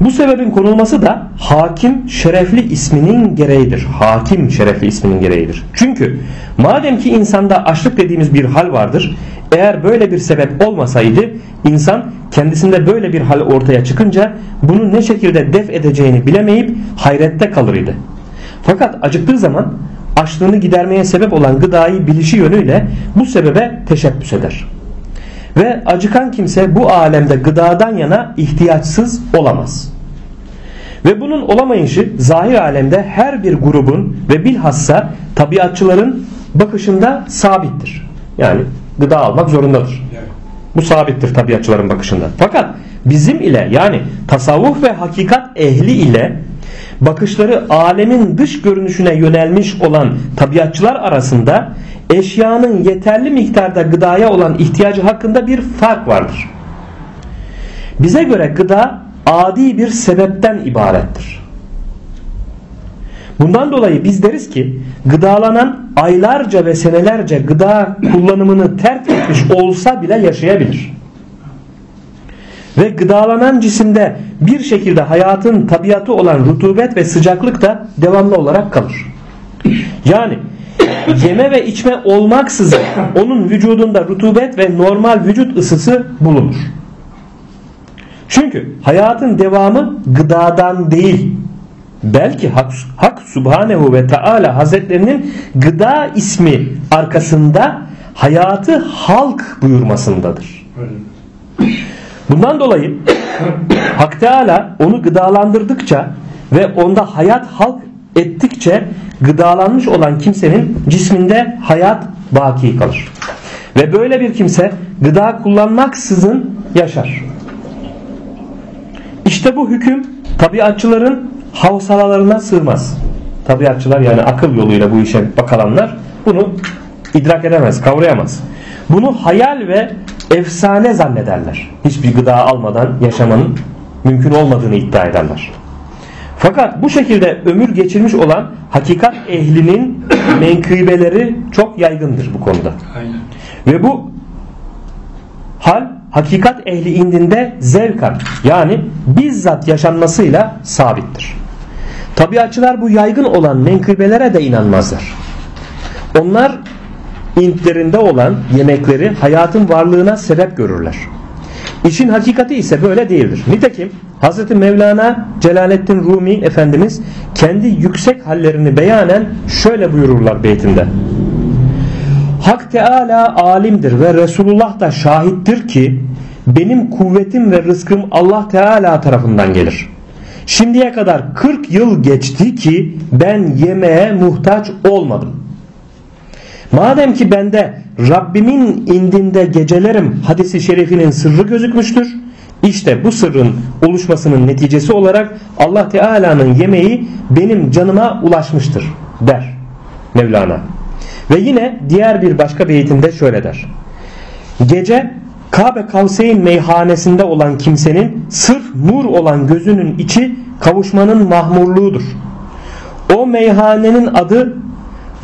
Bu sebebin konulması da hakim şerefli isminin gereğidir. Hakim şerefli isminin gereğidir. Çünkü madem ki insanda açlık dediğimiz bir hal vardır, eğer böyle bir sebep olmasaydı insan kendisinde böyle bir hal ortaya çıkınca bunu ne şekilde def edeceğini bilemeyip hayrette kalır idi. Fakat acıktığı zaman açlığını gidermeye sebep olan gıdayı bilişi yönüyle bu sebebe teşebbüs eder. Ve acıkan kimse bu alemde gıdadan yana ihtiyaçsız olamaz. Ve bunun olamayışı zahir alemde her bir grubun ve bilhassa tabiatçıların bakışında sabittir. Yani gıda almak zorundadır. Bu sabittir tabiatçıların bakışında. Fakat bizim ile yani tasavvuf ve hakikat ehli ile bakışları alemin dış görünüşüne yönelmiş olan tabiatçılar arasında eşyanın yeterli miktarda gıdaya olan ihtiyacı hakkında bir fark vardır. Bize göre gıda adi bir sebepten ibarettir. Bundan dolayı biz deriz ki gıdalanan aylarca ve senelerce gıda kullanımını terk etmiş olsa bile yaşayabilir. Ve gıdalanan cisimde bir şekilde hayatın tabiatı olan rutubet ve sıcaklık da devamlı olarak kalır. Yani yeme ve içme olmaksızın onun vücudunda rutubet ve normal vücut ısısı bulunur. Çünkü hayatın devamı gıdadan değil belki Hak, Hak Subhanehu ve Teala Hazretlerinin gıda ismi arkasında hayatı halk buyurmasındadır. Bundan dolayı Hak Teala onu gıdalandırdıkça ve onda hayat halk ettikçe gıdalanmış olan kimsenin cisminde hayat baki kalır. Ve böyle bir kimse gıda kullanmaksızın yaşar. İşte bu hüküm tabiatçıların havsalalarına sığmaz. Tabiatçılar yani akıl yoluyla bu işe bakalanlar bunu idrak edemez, kavrayamaz. Bunu hayal ve efsane zannederler. Hiçbir gıda almadan yaşamanın mümkün olmadığını iddia ederler. Fakat bu şekilde ömür geçirmiş olan hakikat ehlinin menkıbeleri çok yaygındır bu konuda. Aynen. Ve bu hal hakikat ehli indinde zevkan yani bizzat yaşanmasıyla sabittir. Tabiatçılar bu yaygın olan menkıbelere de inanmazlar. Onlar intlerinde olan yemekleri hayatın varlığına sebep görürler. İşin hakikati ise böyle değildir. Nitekim Hz. Mevlana Celaleddin Rumi Efendimiz kendi yüksek hallerini beyanen şöyle buyururlar beytinde. Hak Teala alimdir ve Resulullah da şahittir ki benim kuvvetim ve rızkım Allah Teala tarafından gelir. Şimdiye kadar 40 yıl geçti ki ben yemeğe muhtaç olmadım. Madem ki bende Rabbimin indinde gecelerim hadisi şerifinin sırrı gözükmüştür. İşte bu sırrın oluşmasının neticesi olarak Allah Teala'nın yemeği benim canıma ulaşmıştır der Mevlana. Ve yine diğer bir başka beytinde şöyle der. Gece Kabe Kavseyn meyhanesinde olan kimsenin sırf nur olan gözünün içi kavuşmanın mahmurluğudur. O meyhanenin adı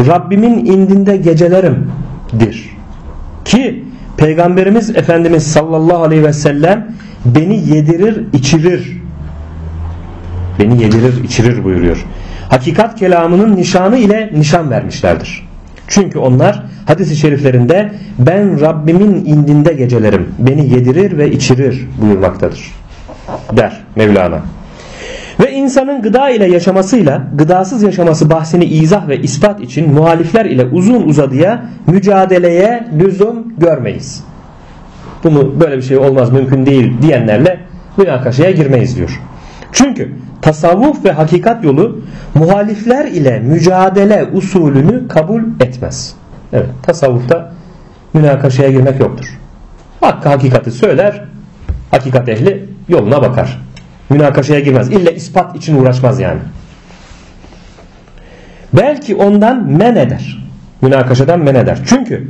Rabbimin indinde gecelerimdir. Ki Peygamberimiz Efendimiz sallallahu aleyhi ve sellem beni yedirir içirir. Beni yedirir içirir buyuruyor. Hakikat kelamının nişanı ile nişan vermişlerdir. Çünkü onlar hadis-i şeriflerinde ben Rabbimin indinde gecelerim beni yedirir ve içirir buyurmaktadır der Mevlana. Ve insanın gıda ile yaşamasıyla gıdasız yaşaması bahsini izah ve ispat için muhalifler ile uzun uzadıya mücadeleye lüzum görmeyiz. Bunu böyle bir şey olmaz mümkün değil diyenlerle münakaşaya girmeyiz diyor. Çünkü tasavvuf ve hakikat yolu muhalifler ile mücadele usulünü kabul etmez. Evet tasavvufta münakaşaya girmek yoktur. Hakkı hakikati söyler, hakikat ehli yoluna bakar. Münakaşaya girmez. İlle ispat için uğraşmaz yani. Belki ondan men eder. Münakaşadan men eder. Çünkü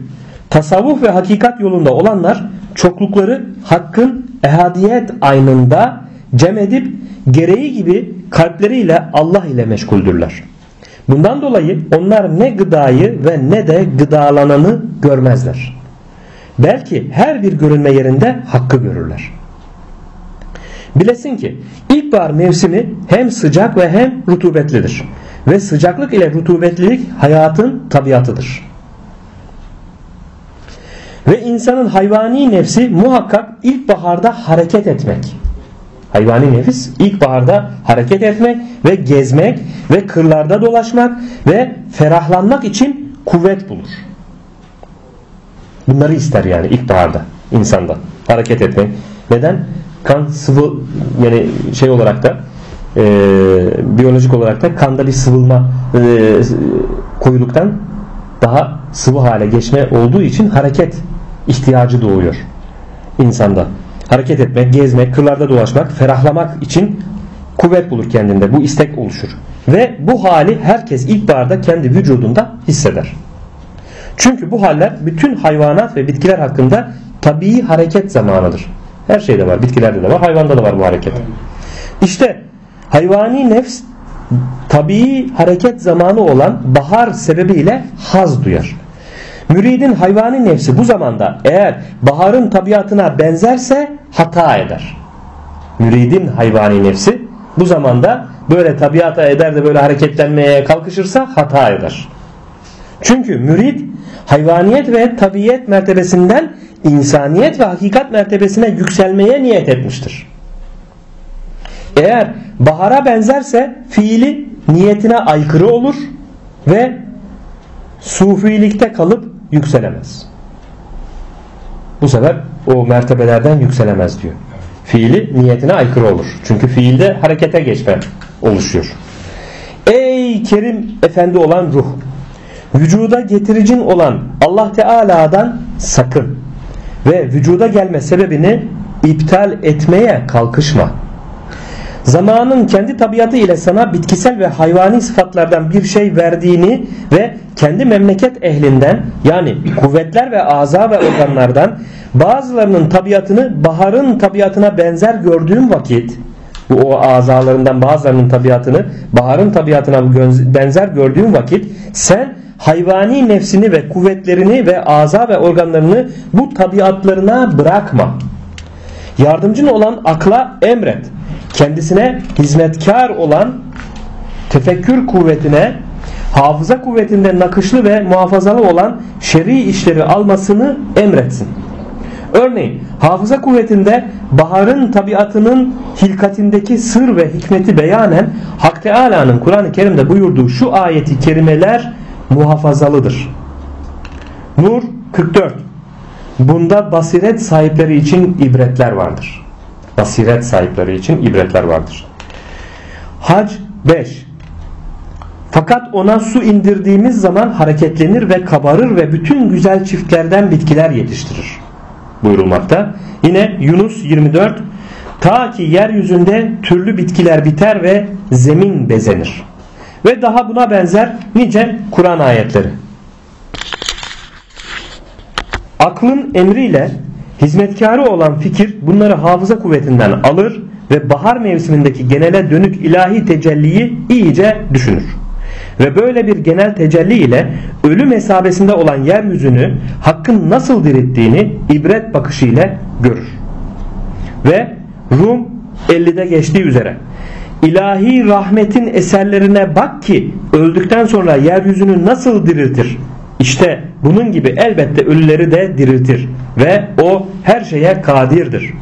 tasavvuf ve hakikat yolunda olanlar çoklukları hakkın ehadiyet aynında cem edip gereği gibi kalpleriyle Allah ile meşguldürler. Bundan dolayı onlar ne gıdayı ve ne de gıdalananı görmezler. Belki her bir görünme yerinde hakkı görürler. Bilesin ki ilkbahar mevsimi hem sıcak ve hem rutubetlidir. Ve sıcaklık ile rutubetlilik hayatın tabiatıdır. Ve insanın hayvani nefsi muhakkak ilkbaharda hareket etmek. Hayvani nefis ilkbaharda hareket etmek ve gezmek ve kırlarda dolaşmak ve ferahlanmak için kuvvet bulur. Bunları ister yani ilkbaharda insanda hareket etmek. Neden? Kan sıvı yani şey olarak da e, biyolojik olarak da kanda bir sıvılma e, koyuluktan daha sıvı hale geçme olduğu için hareket ihtiyacı doğuyor insanda. Hareket etmek, gezmek, kırlarda dolaşmak, ferahlamak için kuvvet bulur kendinde. Bu istek oluşur. Ve bu hali herkes ilkbaharda kendi vücudunda hisseder. Çünkü bu haller bütün hayvanat ve bitkiler hakkında tabii hareket zamanıdır. Her şeyde var. Bitkilerde de var. Hayvanda da var bu hareket. İşte hayvani nefs tabii hareket zamanı olan bahar sebebiyle haz duyar. Müridin hayvani nefsi bu zamanda eğer baharın tabiatına benzerse hata eder. Müridin hayvani nefsi bu zamanda böyle tabiata eder de böyle hareketlenmeye kalkışırsa hata eder. Çünkü mürid hayvaniyet ve tabiyet mertebesinden insaniyet ve hakikat mertebesine yükselmeye niyet etmiştir. Eğer bahara benzerse fiili niyetine aykırı olur ve sufilikte kalıp yükselemez. Bu sefer o mertebelerden yükselemez diyor. Fiili niyetine aykırı olur. Çünkü fiilde harekete geçme oluşuyor. Ey Kerim Efendi olan ruh! Vücuda getiricin olan Allah Teala'dan sakın ve vücuda gelme sebebini iptal etmeye kalkışma. Zamanın kendi tabiatı ile sana bitkisel ve hayvani sıfatlardan bir şey verdiğini ve kendi memleket ehlinden yani kuvvetler ve aza ve organlardan bazılarının tabiatını baharın tabiatına benzer gördüğüm vakit bu o azalarından bazılarının tabiatını baharın tabiatına benzer gördüğüm vakit sen hayvani nefsini ve kuvvetlerini ve aza ve organlarını bu tabiatlarına bırakma. Yardımcın olan akla emret. Kendisine hizmetkar olan tefekkür kuvvetine hafıza kuvvetinde nakışlı ve muhafazalı olan şer'i işleri almasını emretsin. Örneğin hafıza kuvvetinde baharın tabiatının hilkatindeki sır ve hikmeti beyanen Hak Teala'nın Kur'an-ı Kerim'de buyurduğu şu ayeti kerimeler muhafazalıdır. Nur 44 Bunda basiret sahipleri için ibretler vardır. Basiret sahipleri için ibretler vardır. Hac 5 fakat ona su indirdiğimiz zaman hareketlenir ve kabarır ve bütün güzel çiftlerden bitkiler yetiştirir. Buyurulmakta. Yine Yunus 24 Ta ki yeryüzünde türlü bitkiler biter ve zemin bezenir. Ve daha buna benzer nice Kur'an ayetleri. Aklın emriyle hizmetkarı olan fikir bunları hafıza kuvvetinden alır ve bahar mevsimindeki genele dönük ilahi tecelliyi iyice düşünür. Ve böyle bir genel tecelli ile ölüm hesabesinde olan yeryüzünü hakkın nasıl dirittiğini ibret bakışı ile görür. Ve Rum 50'de geçtiği üzere ilahi rahmetin eserlerine bak ki öldükten sonra yeryüzünü nasıl diriltir? İşte bunun gibi elbette ölüleri de diriltir ve o her şeye kadirdir.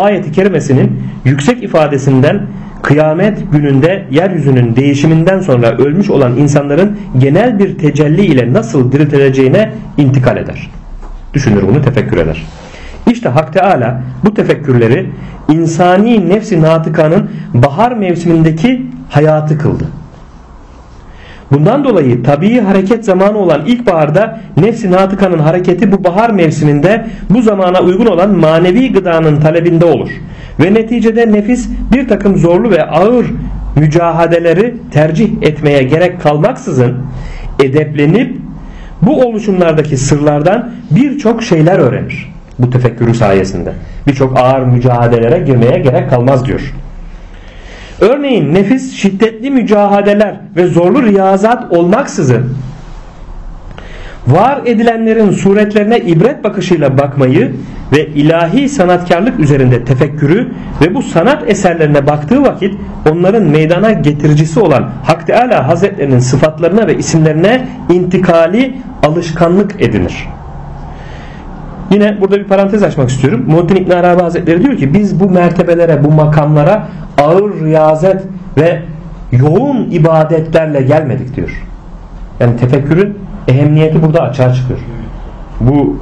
Ayet-i kerimesinin yüksek ifadesinden kıyamet gününde yeryüzünün değişiminden sonra ölmüş olan insanların genel bir tecelli ile nasıl diriltileceğine intikal eder. Düşünür bunu tefekkür eder. İşte Hak Teala bu tefekkürleri insani nefsi natıkanın bahar mevsimindeki hayatı kıldı. Bundan dolayı tabii hareket zamanı olan ilkbaharda nefsi natıkanın hareketi bu bahar mevsiminde bu zamana uygun olan manevi gıdanın talebinde olur. Ve neticede nefis bir takım zorlu ve ağır mücahadeleri tercih etmeye gerek kalmaksızın edeplenip bu oluşumlardaki sırlardan birçok şeyler öğrenir. Bu tefekkürü sayesinde. Birçok ağır mücadelelere girmeye gerek kalmaz diyor. Örneğin nefis şiddetli mücahadeler ve zorlu riyazat olmaksızın var edilenlerin suretlerine ibret bakışıyla bakmayı ve ilahi sanatkarlık üzerinde tefekkürü ve bu sanat eserlerine baktığı vakit onların meydana getiricisi olan Hak Teala Hazretlerinin sıfatlarına ve isimlerine intikali alışkanlık edinir. Yine burada bir parantez açmak istiyorum. Muhittin İbn Arabi Hazretleri diyor ki biz bu mertebelere, bu makamlara ağır riyazet ve yoğun ibadetlerle gelmedik diyor. Yani tefekkürün ehemmiyeti burada açığa çıkıyor. Bu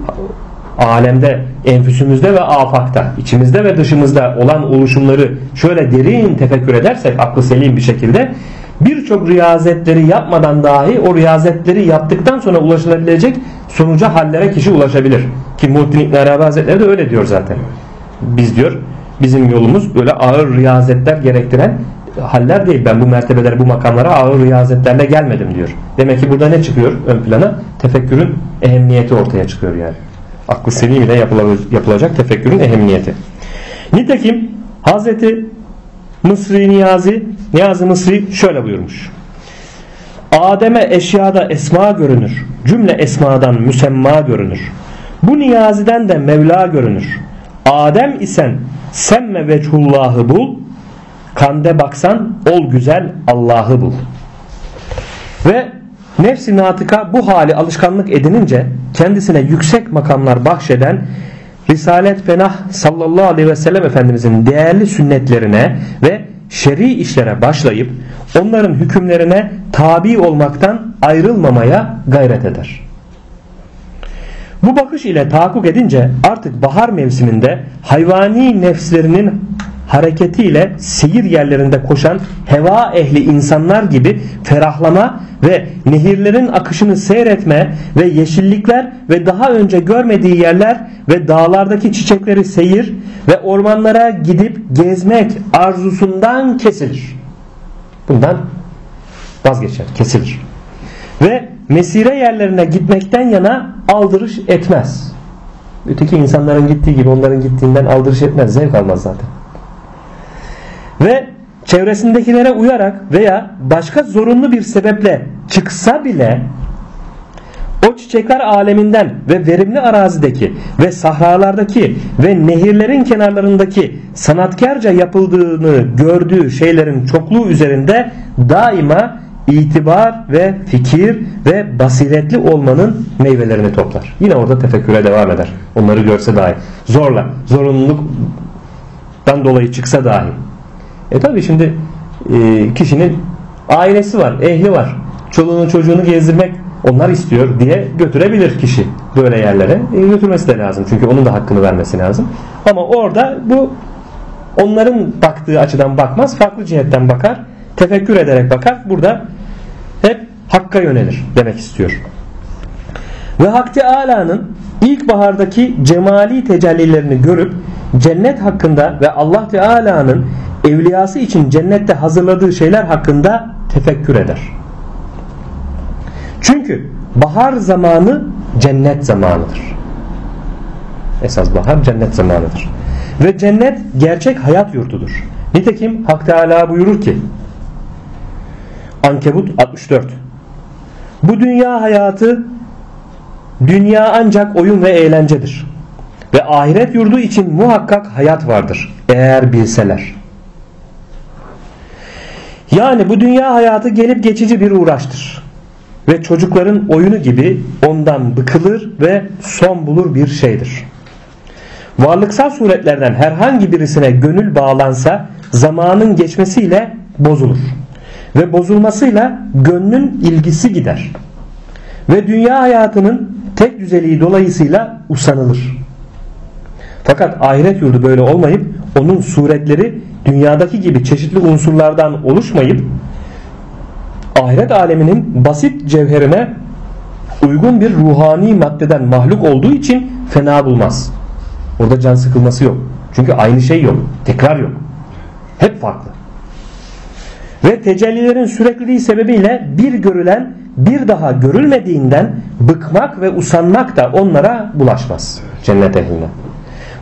alemde, enfüsümüzde ve afakta, içimizde ve dışımızda olan oluşumları şöyle derin tefekkür edersek aklı selim bir şekilde birçok riyazetleri yapmadan dahi o riyazetleri yaptıktan sonra ulaşılabilecek sonuca hallere kişi ulaşabilir. Ki Muhittin İbn Arabi Hazretleri de öyle diyor zaten. Biz diyor bizim yolumuz böyle ağır riyazetler gerektiren haller değil. Ben bu mertebelere, bu makamlara ağır riyazetlerle gelmedim diyor. Demek ki burada ne çıkıyor ön plana? Tefekkürün ehemmiyeti ortaya çıkıyor yani. Aklı selim ile yapılacak tefekkürün ehemmiyeti. Nitekim Hazreti Mısri Niyazi, Niyazi Mısri şöyle buyurmuş. Adem'e eşyada esma görünür. Cümle esmadan müsemma görünür. Bu niyaziden de Mevla görünür. Adem isen semme veçhullahı bul. Kande baksan ol güzel Allah'ı bul. Ve nefsi natıka bu hali alışkanlık edinince kendisine yüksek makamlar bahşeden Risalet Fenah sallallahu aleyhi ve sellem Efendimizin değerli sünnetlerine ve şer'i işlere başlayıp onların hükümlerine tabi olmaktan ayrılmamaya gayret eder. Bu bakış ile tahakkuk edince artık bahar mevsiminde hayvani nefslerinin hareketiyle seyir yerlerinde koşan heva ehli insanlar gibi ferahlama ve nehirlerin akışını seyretme ve yeşillikler ve daha önce görmediği yerler ve dağlardaki çiçekleri seyir ve ormanlara gidip gezmek arzusundan kesilir. Bundan vazgeçer, kesilir. Ve mesire yerlerine gitmekten yana aldırış etmez. Öteki insanların gittiği gibi onların gittiğinden aldırış etmez. Zevk almaz zaten. Ve çevresindekilere uyarak veya başka zorunlu bir sebeple çıksa bile o çiçekler aleminden ve verimli arazideki ve sahralardaki ve nehirlerin kenarlarındaki sanatkarca yapıldığını gördüğü şeylerin çokluğu üzerinde daima itibar ve fikir ve basiretli olmanın meyvelerini toplar. Yine orada tefekküre devam eder. Onları görse dahi. Zorla, zorunluluktan dolayı çıksa dahi. E tabi şimdi e, kişinin ailesi var, ehli var. Çoluğunu çocuğunu gezdirmek onlar istiyor diye götürebilir kişi böyle yerlere. E, götürmesi de lazım. Çünkü onun da hakkını vermesi lazım. Ama orada bu onların baktığı açıdan bakmaz. Farklı cihetten bakar. Tefekkür ederek bakar. Burada hep hakka yönelir demek istiyor. Ve Hak Teala'nın ilkbahardaki cemali tecellilerini görüp cennet hakkında ve Allah Teala'nın evliyası için cennette hazırladığı şeyler hakkında tefekkür eder. Çünkü bahar zamanı cennet zamanıdır. Esas bahar cennet zamanıdır. Ve cennet gerçek hayat yurdudur. Nitekim Hak Teala buyurur ki Ankebut 64 Bu dünya hayatı dünya ancak oyun ve eğlencedir. Ve ahiret yurdu için muhakkak hayat vardır. Eğer bilseler. Yani bu dünya hayatı gelip geçici bir uğraştır. Ve çocukların oyunu gibi ondan bıkılır ve son bulur bir şeydir. Varlıksal suretlerden herhangi birisine gönül bağlansa zamanın geçmesiyle bozulur. Ve bozulmasıyla gönlün ilgisi gider. Ve dünya hayatının tek düzeliği dolayısıyla usanılır. Fakat ahiret yurdu böyle olmayıp onun suretleri dünyadaki gibi çeşitli unsurlardan oluşmayıp ahiret aleminin basit cevherine uygun bir ruhani maddeden mahluk olduğu için fena bulmaz. Orada can sıkılması yok. Çünkü aynı şey yok. Tekrar yok. Hep farklı. Ve tecellilerin sürekliliği sebebiyle bir görülen bir daha görülmediğinden bıkmak ve usanmak da onlara bulaşmaz. Cennet ehline.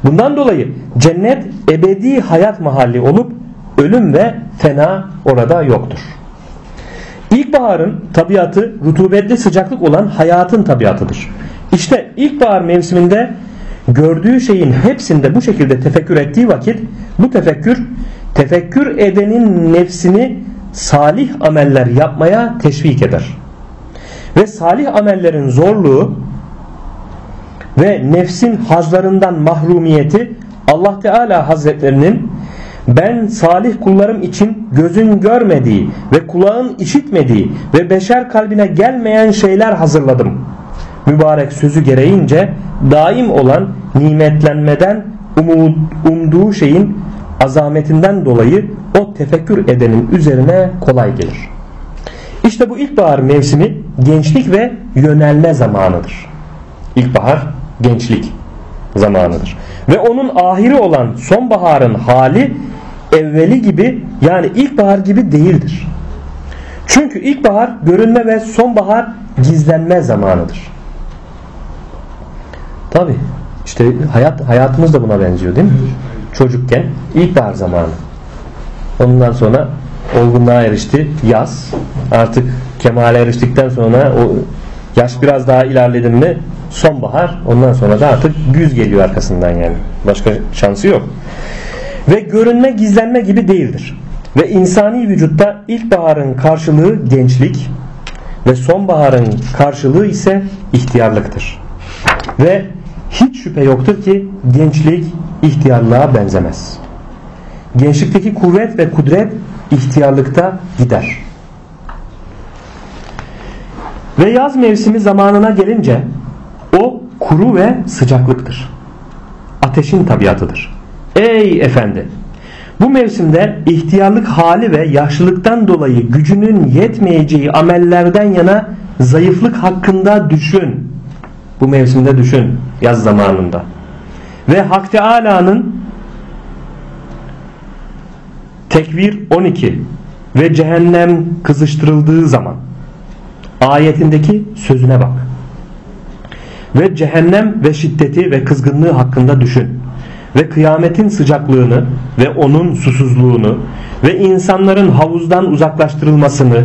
Bundan dolayı cennet ebedi hayat mahalli olup ölüm ve fena orada yoktur. İlkbaharın tabiatı rutubetli sıcaklık olan hayatın tabiatıdır. İşte ilkbahar mevsiminde gördüğü şeyin hepsinde bu şekilde tefekkür ettiği vakit bu tefekkür tefekkür edenin nefsini salih ameller yapmaya teşvik eder. Ve salih amellerin zorluğu ve nefsin hazlarından mahrumiyeti Allah Teala Hazretlerinin ben salih kullarım için gözün görmediği ve kulağın işitmediği ve beşer kalbine gelmeyen şeyler hazırladım. Mübarek sözü gereğince daim olan nimetlenmeden umud, umduğu şeyin azametinden dolayı o tefekkür edenin üzerine kolay gelir. İşte bu ilkbahar mevsimi gençlik ve yönelme zamanıdır. İlkbahar gençlik zamanıdır. Ve onun ahiri olan sonbaharın hali evveli gibi yani ilkbahar gibi değildir. Çünkü ilkbahar görünme ve sonbahar gizlenme zamanıdır. Tabi işte hayat hayatımız da buna benziyor değil mi? Çocukken ilkbahar zamanı. Ondan sonra olgunluğa erişti yaz. Artık kemale eriştikten sonra o yaş biraz daha ilerledin mi sonbahar ondan sonra da artık güz geliyor arkasından yani. Başka şansı yok. Ve görünme gizlenme gibi değildir. Ve insani vücutta ilkbaharın karşılığı gençlik ve sonbaharın karşılığı ise ihtiyarlıktır. Ve hiç şüphe yoktur ki gençlik ihtiyarlığa benzemez. Gençlikteki kuvvet ve kudret ihtiyarlıkta gider. Ve yaz mevsimi zamanına gelince o kuru ve sıcaklıktır. Ateşin tabiatıdır. Ey efendi! Bu mevsimde ihtiyarlık hali ve yaşlılıktan dolayı gücünün yetmeyeceği amellerden yana zayıflık hakkında düşün. Bu mevsimde düşün yaz zamanında. Ve Hak Teala'nın Tekvir 12 ve cehennem kızıştırıldığı zaman ayetindeki sözüne bak. Ve cehennem ve şiddeti ve kızgınlığı hakkında düşün. Ve kıyametin sıcaklığını ve onun susuzluğunu ve insanların havuzdan uzaklaştırılmasını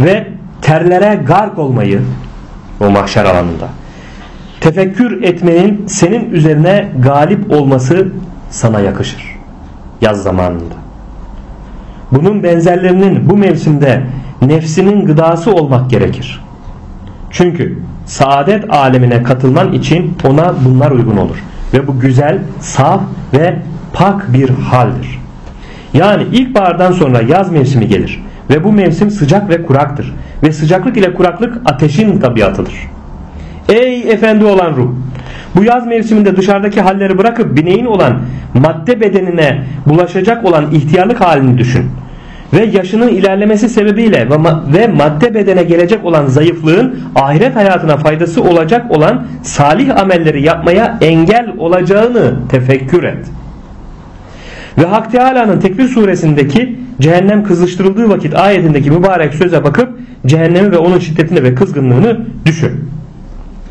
ve terlere gark olmayı o mahşer alanında tefekkür etmenin senin üzerine galip olması sana yakışır yaz zamanında. Bunun benzerlerinin bu mevsimde nefsinin gıdası olmak gerekir. Çünkü saadet alemine katılman için ona bunlar uygun olur. Ve bu güzel, saf ve pak bir haldir. Yani ilkbahardan sonra yaz mevsimi gelir. Ve bu mevsim sıcak ve kuraktır. Ve sıcaklık ile kuraklık ateşin tabiatıdır. Ey efendi olan ruh! Bu yaz mevsiminde dışarıdaki halleri bırakıp bineğin olan madde bedenine bulaşacak olan ihtiyarlık halini düşün. Ve yaşının ilerlemesi sebebiyle ve madde bedene gelecek olan zayıflığın ahiret hayatına faydası olacak olan salih amelleri yapmaya engel olacağını tefekkür et. Ve Hak Teala'nın Tekbir suresindeki cehennem kızıştırıldığı vakit ayetindeki mübarek söze bakıp cehennemi ve onun şiddetini ve kızgınlığını düşün.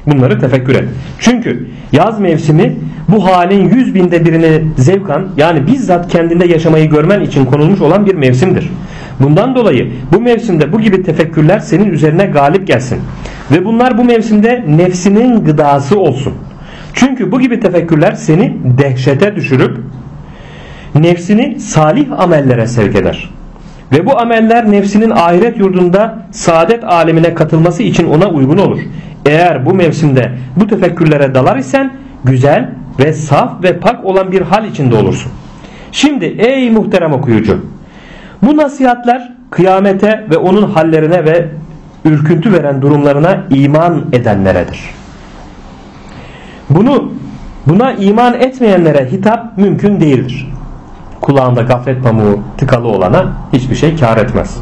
Bunları tefekkür et. Çünkü yaz mevsimi bu halin yüz binde birini zevkan yani bizzat kendinde yaşamayı görmen için konulmuş olan bir mevsimdir. Bundan dolayı bu mevsimde bu gibi tefekkürler senin üzerine galip gelsin. Ve bunlar bu mevsimde nefsinin gıdası olsun. Çünkü bu gibi tefekkürler seni dehşete düşürüp nefsini salih amellere sevk eder. Ve bu ameller nefsinin ahiret yurdunda saadet alemine katılması için ona uygun olur. Eğer bu mevsimde bu tefekkürlere dalar isen güzel ve saf ve pak olan bir hal içinde olursun. Şimdi ey muhterem okuyucu bu nasihatler kıyamete ve onun hallerine ve ürküntü veren durumlarına iman edenleredir. Bunu buna iman etmeyenlere hitap mümkün değildir. Kulağında gaflet pamuğu tıkalı olana hiçbir şey kar etmez.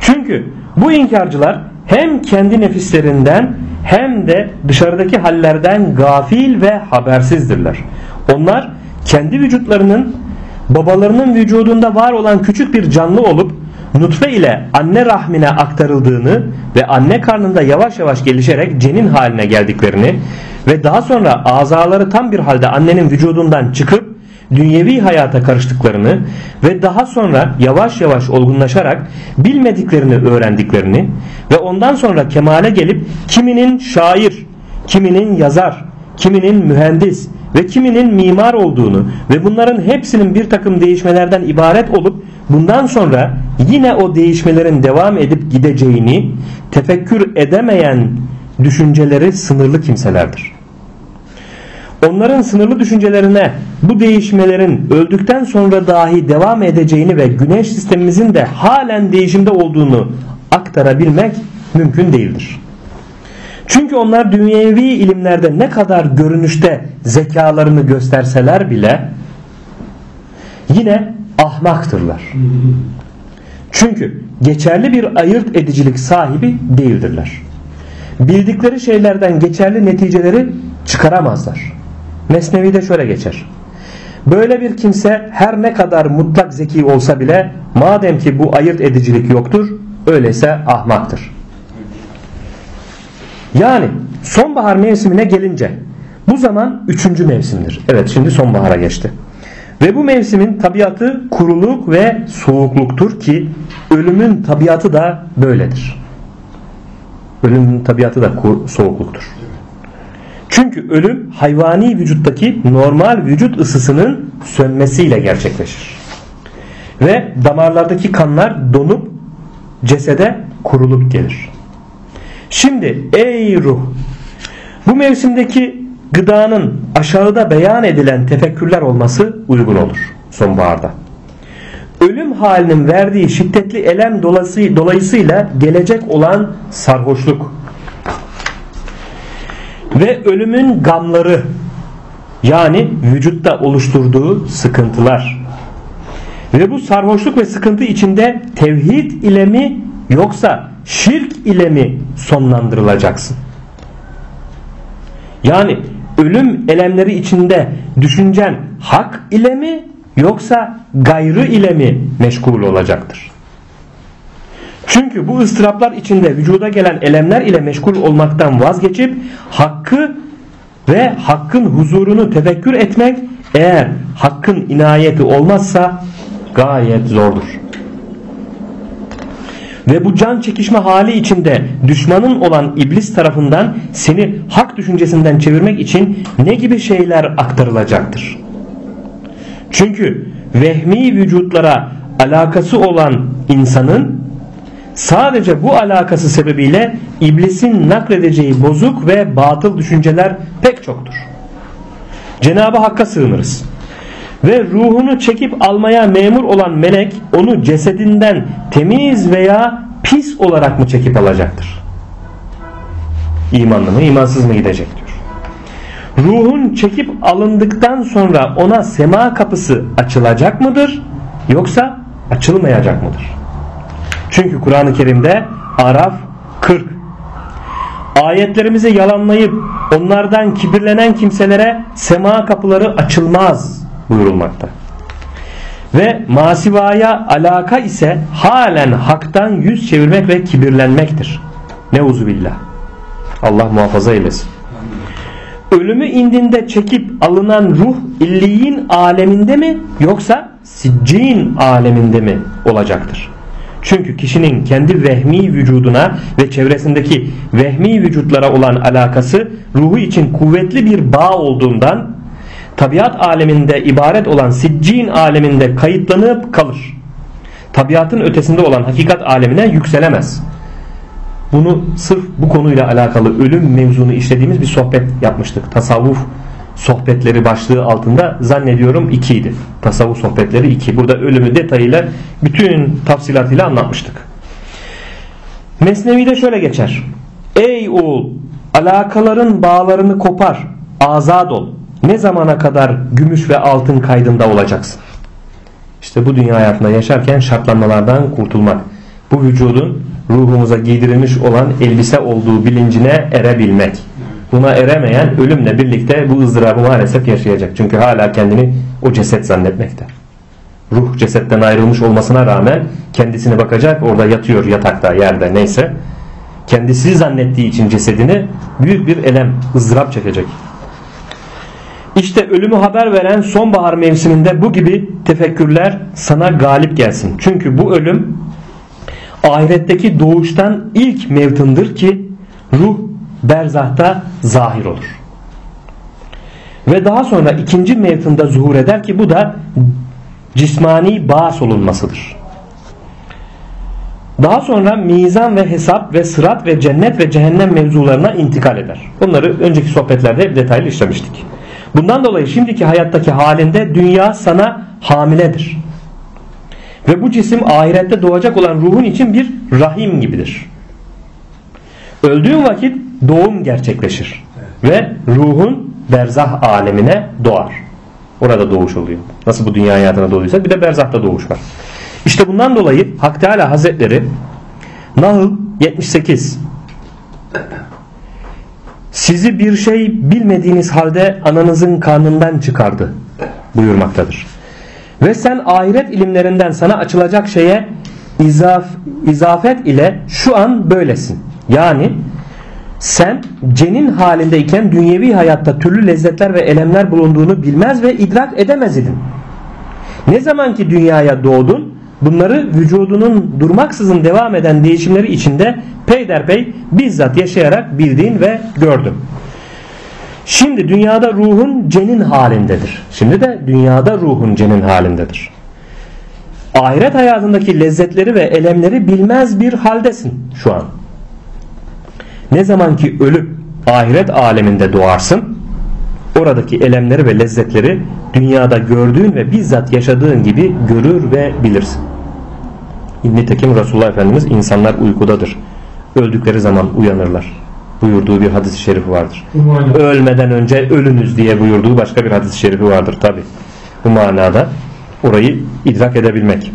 Çünkü bu inkarcılar hem kendi nefislerinden hem de dışarıdaki hallerden gafil ve habersizdirler. Onlar kendi vücutlarının babalarının vücudunda var olan küçük bir canlı olup nutfe ile anne rahmine aktarıldığını ve anne karnında yavaş yavaş gelişerek cenin haline geldiklerini ve daha sonra azaları tam bir halde annenin vücudundan çıkıp dünyevi hayata karıştıklarını ve daha sonra yavaş yavaş olgunlaşarak bilmediklerini öğrendiklerini ve ondan sonra kemale gelip kiminin şair, kiminin yazar, kiminin mühendis ve kiminin mimar olduğunu ve bunların hepsinin bir takım değişmelerden ibaret olup bundan sonra yine o değişmelerin devam edip gideceğini tefekkür edemeyen düşünceleri sınırlı kimselerdir. Onların sınırlı düşüncelerine bu değişmelerin öldükten sonra dahi devam edeceğini ve güneş sistemimizin de halen değişimde olduğunu aktarabilmek mümkün değildir. Çünkü onlar dünyevi ilimlerde ne kadar görünüşte zekalarını gösterseler bile yine ahmaktırlar. Çünkü geçerli bir ayırt edicilik sahibi değildirler. Bildikleri şeylerden geçerli neticeleri çıkaramazlar. Mesnevi'de şöyle geçer. Böyle bir kimse her ne kadar mutlak zeki olsa bile madem ki bu ayırt edicilik yoktur öyleyse ahmaktır. Yani sonbahar mevsimine gelince bu zaman üçüncü mevsimdir. Evet şimdi sonbahara geçti. Ve bu mevsimin tabiatı kuruluk ve soğukluktur ki ölümün tabiatı da böyledir. Ölümün tabiatı da soğukluktur. Çünkü ölüm hayvani vücuttaki normal vücut ısısının sönmesiyle gerçekleşir. Ve damarlardaki kanlar donup cesede kurulup gelir. Şimdi ey ruh bu mevsimdeki gıdanın aşağıda beyan edilen tefekkürler olması uygun olur sonbaharda. Ölüm halinin verdiği şiddetli elem dolayısıyla gelecek olan sarhoşluk ve ölümün gamları yani vücutta oluşturduğu sıkıntılar ve bu sarhoşluk ve sıkıntı içinde tevhid ile mi yoksa şirk ile mi sonlandırılacaksın? Yani ölüm elemleri içinde düşüncen hak ile mi yoksa gayrı ile mi meşgul olacaktır? Çünkü bu ıstıraplar içinde vücuda gelen elemler ile meşgul olmaktan vazgeçip hakkı ve hakkın huzurunu tefekkür etmek eğer hakkın inayeti olmazsa gayet zordur. Ve bu can çekişme hali içinde düşmanın olan iblis tarafından seni hak düşüncesinden çevirmek için ne gibi şeyler aktarılacaktır? Çünkü vehmi vücutlara alakası olan insanın sadece bu alakası sebebiyle iblisin nakledeceği bozuk ve batıl düşünceler pek çoktur. Cenab-ı Hakk'a sığınırız. Ve ruhunu çekip almaya memur olan melek onu cesedinden temiz veya pis olarak mı çekip alacaktır? İmanlı mı imansız mı gidecek diyor. Ruhun çekip alındıktan sonra ona sema kapısı açılacak mıdır yoksa açılmayacak mıdır? Çünkü Kur'an-ı Kerim'de Araf 40 ayetlerimizi yalanlayıp onlardan kibirlenen kimselere sema kapıları açılmaz buyurulmakta. Ve masivaya alaka ise halen haktan yüz çevirmek ve kibirlenmektir. Neuzubillah. Allah muhafaza eylesin. Ölümü indinde çekip alınan ruh illiyin aleminde mi yoksa siccin aleminde mi olacaktır? Çünkü kişinin kendi vehmi vücuduna ve çevresindeki vehmi vücutlara olan alakası ruhu için kuvvetli bir bağ olduğundan tabiat aleminde ibaret olan siccin aleminde kayıtlanıp kalır. Tabiatın ötesinde olan hakikat alemine yükselemez. Bunu sırf bu konuyla alakalı ölüm mevzunu işlediğimiz bir sohbet yapmıştık. Tasavvuf sohbetleri başlığı altında zannediyorum 2 idi. Tasavvuf sohbetleri 2. Burada ölümü detayıyla bütün tafsilatıyla anlatmıştık. Mesnevi'de şöyle geçer. Ey oğul alakaların bağlarını kopar azad ol. Ne zamana kadar gümüş ve altın kaydında olacaksın? İşte bu dünya hayatında yaşarken şartlanmalardan kurtulmak. Bu vücudun ruhumuza giydirilmiş olan elbise olduğu bilincine erebilmek. Buna eremeyen ölümle birlikte bu ızdırabı maalesef yaşayacak. Çünkü hala kendini o ceset zannetmekte. Ruh cesetten ayrılmış olmasına rağmen kendisine bakacak orada yatıyor yatakta yerde neyse. Kendisi zannettiği için cesedini büyük bir elem ızdırap çekecek. İşte ölümü haber veren sonbahar mevsiminde bu gibi tefekkürler sana galip gelsin. Çünkü bu ölüm ahiretteki doğuştan ilk mevtındır ki ruh berzahta zahir olur. Ve daha sonra ikinci mevtında zuhur eder ki bu da cismani bağ olunmasıdır. Daha sonra mizan ve hesap ve sırat ve cennet ve cehennem mevzularına intikal eder. Bunları önceki sohbetlerde detaylı işlemiştik. Bundan dolayı şimdiki hayattaki halinde dünya sana hamiledir. Ve bu cisim ahirette doğacak olan ruhun için bir rahim gibidir. Öldüğün vakit doğum gerçekleşir. Ve ruhun berzah alemine doğar. Orada doğuş oluyor. Nasıl bu dünya hayatına doğduysa bir de berzahta doğuş var. İşte bundan dolayı Hak Teala Hazretleri Nahl 78 Sizi bir şey bilmediğiniz halde ananızın karnından çıkardı buyurmaktadır. Ve sen ahiret ilimlerinden sana açılacak şeye izaf, izafet ile şu an böylesin. Yani sen cenin halindeyken dünyevi hayatta türlü lezzetler ve elemler bulunduğunu bilmez ve idrak edemez idin. Ne zaman ki dünyaya doğdun bunları vücudunun durmaksızın devam eden değişimleri içinde peyderpey bizzat yaşayarak bildin ve gördün. Şimdi dünyada ruhun cenin halindedir. Şimdi de dünyada ruhun cenin halindedir. Ahiret hayatındaki lezzetleri ve elemleri bilmez bir haldesin şu an. Ne zaman ki ölüp ahiret aleminde doğarsın oradaki elemleri ve lezzetleri dünyada gördüğün ve bizzat yaşadığın gibi görür ve bilirsin. Nitekim Resulullah Efendimiz insanlar uykudadır. Öldükleri zaman uyanırlar. Buyurduğu bir hadis-i şerifi vardır. Ölmeden önce ölünüz diye buyurduğu başka bir hadis-i şerifi vardır tabi. Bu manada orayı idrak edebilmek.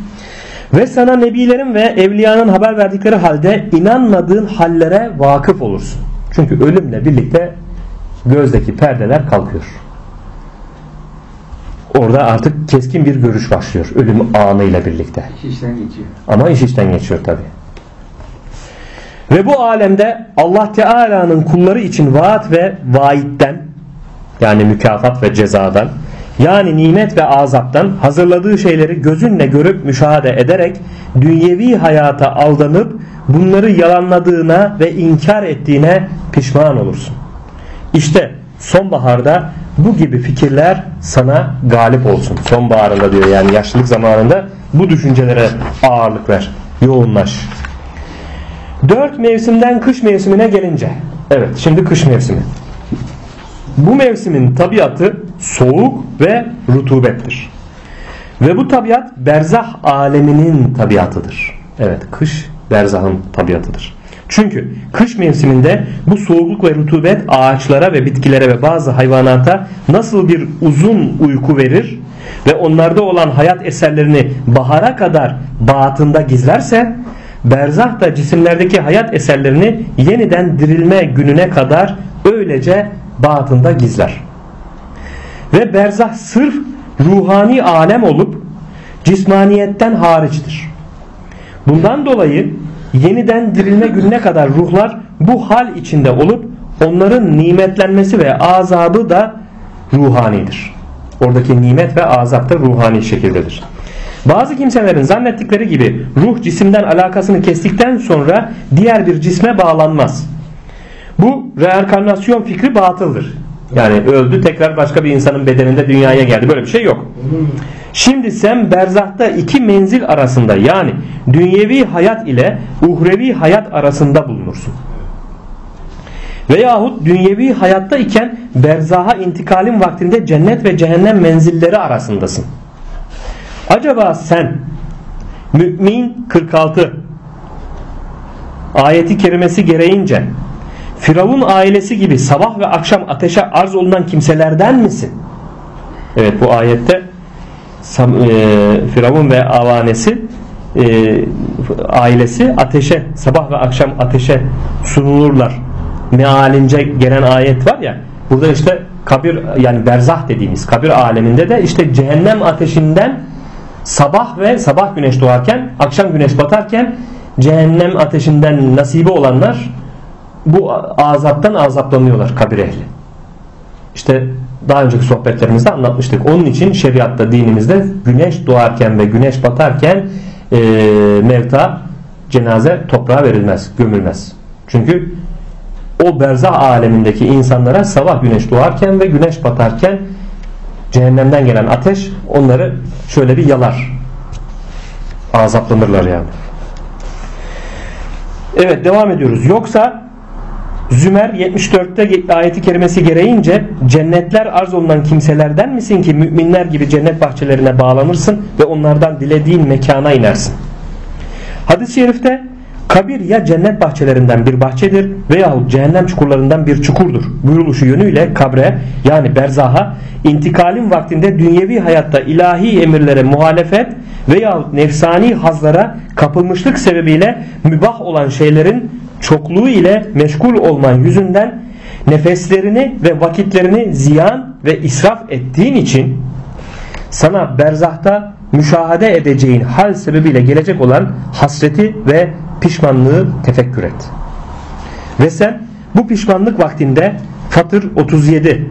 Ve sana nebilerin ve evliyanın haber verdikleri halde inanmadığın hallere vakıf olursun. Çünkü ölümle birlikte gözdeki perdeler kalkıyor. Orada artık keskin bir görüş başlıyor ölüm anıyla birlikte. İş işten geçiyor. Ama iş işten geçiyor tabi. Ve bu alemde Allah Teala'nın kulları için vaat ve vaitten yani mükafat ve cezadan yani nimet ve azaptan hazırladığı şeyleri gözünle görüp müşahede ederek dünyevi hayata aldanıp bunları yalanladığına ve inkar ettiğine pişman olursun. İşte sonbaharda bu gibi fikirler sana galip olsun. Sonbaharında diyor yani yaşlılık zamanında bu düşüncelere ağırlık ver. Yoğunlaş. Dört mevsimden kış mevsimine gelince. Evet şimdi kış mevsimi. Bu mevsimin tabiatı soğuk ve rutubettir. Ve bu tabiat berzah aleminin tabiatıdır. Evet kış berzahın tabiatıdır. Çünkü kış mevsiminde bu soğukluk ve rutubet ağaçlara ve bitkilere ve bazı hayvanata nasıl bir uzun uyku verir ve onlarda olan hayat eserlerini bahara kadar batında gizlerse berzah da cisimlerdeki hayat eserlerini yeniden dirilme gününe kadar öylece batında gizler. Ve berzah sırf ruhani alem olup cismaniyetten hariçtir. Bundan dolayı yeniden dirilme gününe kadar ruhlar bu hal içinde olup onların nimetlenmesi ve azabı da ruhanidir. Oradaki nimet ve azap da ruhani şekildedir. Bazı kimselerin zannettikleri gibi ruh cisimden alakasını kestikten sonra diğer bir cisme bağlanmaz. Bu reenkarnasyon fikri batıldır. Yani öldü tekrar başka bir insanın bedeninde dünyaya geldi. Böyle bir şey yok. Şimdi sen berzahta iki menzil arasında yani dünyevi hayat ile uhrevi hayat arasında bulunursun. Veyahut dünyevi hayatta iken berzaha intikalin vaktinde cennet ve cehennem menzilleri arasındasın. Acaba sen Mümin 46 ayeti kerimesi gereğince Firavun ailesi gibi sabah ve akşam ateşe arz olunan kimselerden misin? Evet bu ayette e, Firavun ve avanesi e, ailesi ateşe sabah ve akşam ateşe sunulurlar. Mealince gelen ayet var ya burada işte kabir yani berzah dediğimiz kabir aleminde de işte cehennem ateşinden sabah ve sabah güneş doğarken akşam güneş batarken cehennem ateşinden nasibi olanlar bu azaptan azaplanıyorlar kabir ehli. İşte daha önceki sohbetlerimizde anlatmıştık. Onun için şeriatta dinimizde güneş doğarken ve güneş batarken e, mevta cenaze toprağa verilmez, gömülmez. Çünkü o berzah alemindeki insanlara sabah güneş doğarken ve güneş batarken cehennemden gelen ateş onları şöyle bir yalar. Azaplanırlar yani. Evet devam ediyoruz. Yoksa Zümer 74'te ayeti kerimesi gereğince cennetler arz olunan kimselerden misin ki müminler gibi cennet bahçelerine bağlanırsın ve onlardan dilediğin mekana inersin. Hadis-i şerifte kabir ya cennet bahçelerinden bir bahçedir veyahut cehennem çukurlarından bir çukurdur. Buyuruluşu yönüyle kabre yani berzaha intikalin vaktinde dünyevi hayatta ilahi emirlere muhalefet veyahut nefsani hazlara kapılmışlık sebebiyle mübah olan şeylerin çokluğu ile meşgul olman yüzünden nefeslerini ve vakitlerini ziyan ve israf ettiğin için sana berzahta müşahede edeceğin hal sebebiyle gelecek olan hasreti ve pişmanlığı tefekkür et. Ve sen bu pişmanlık vaktinde Fatır 37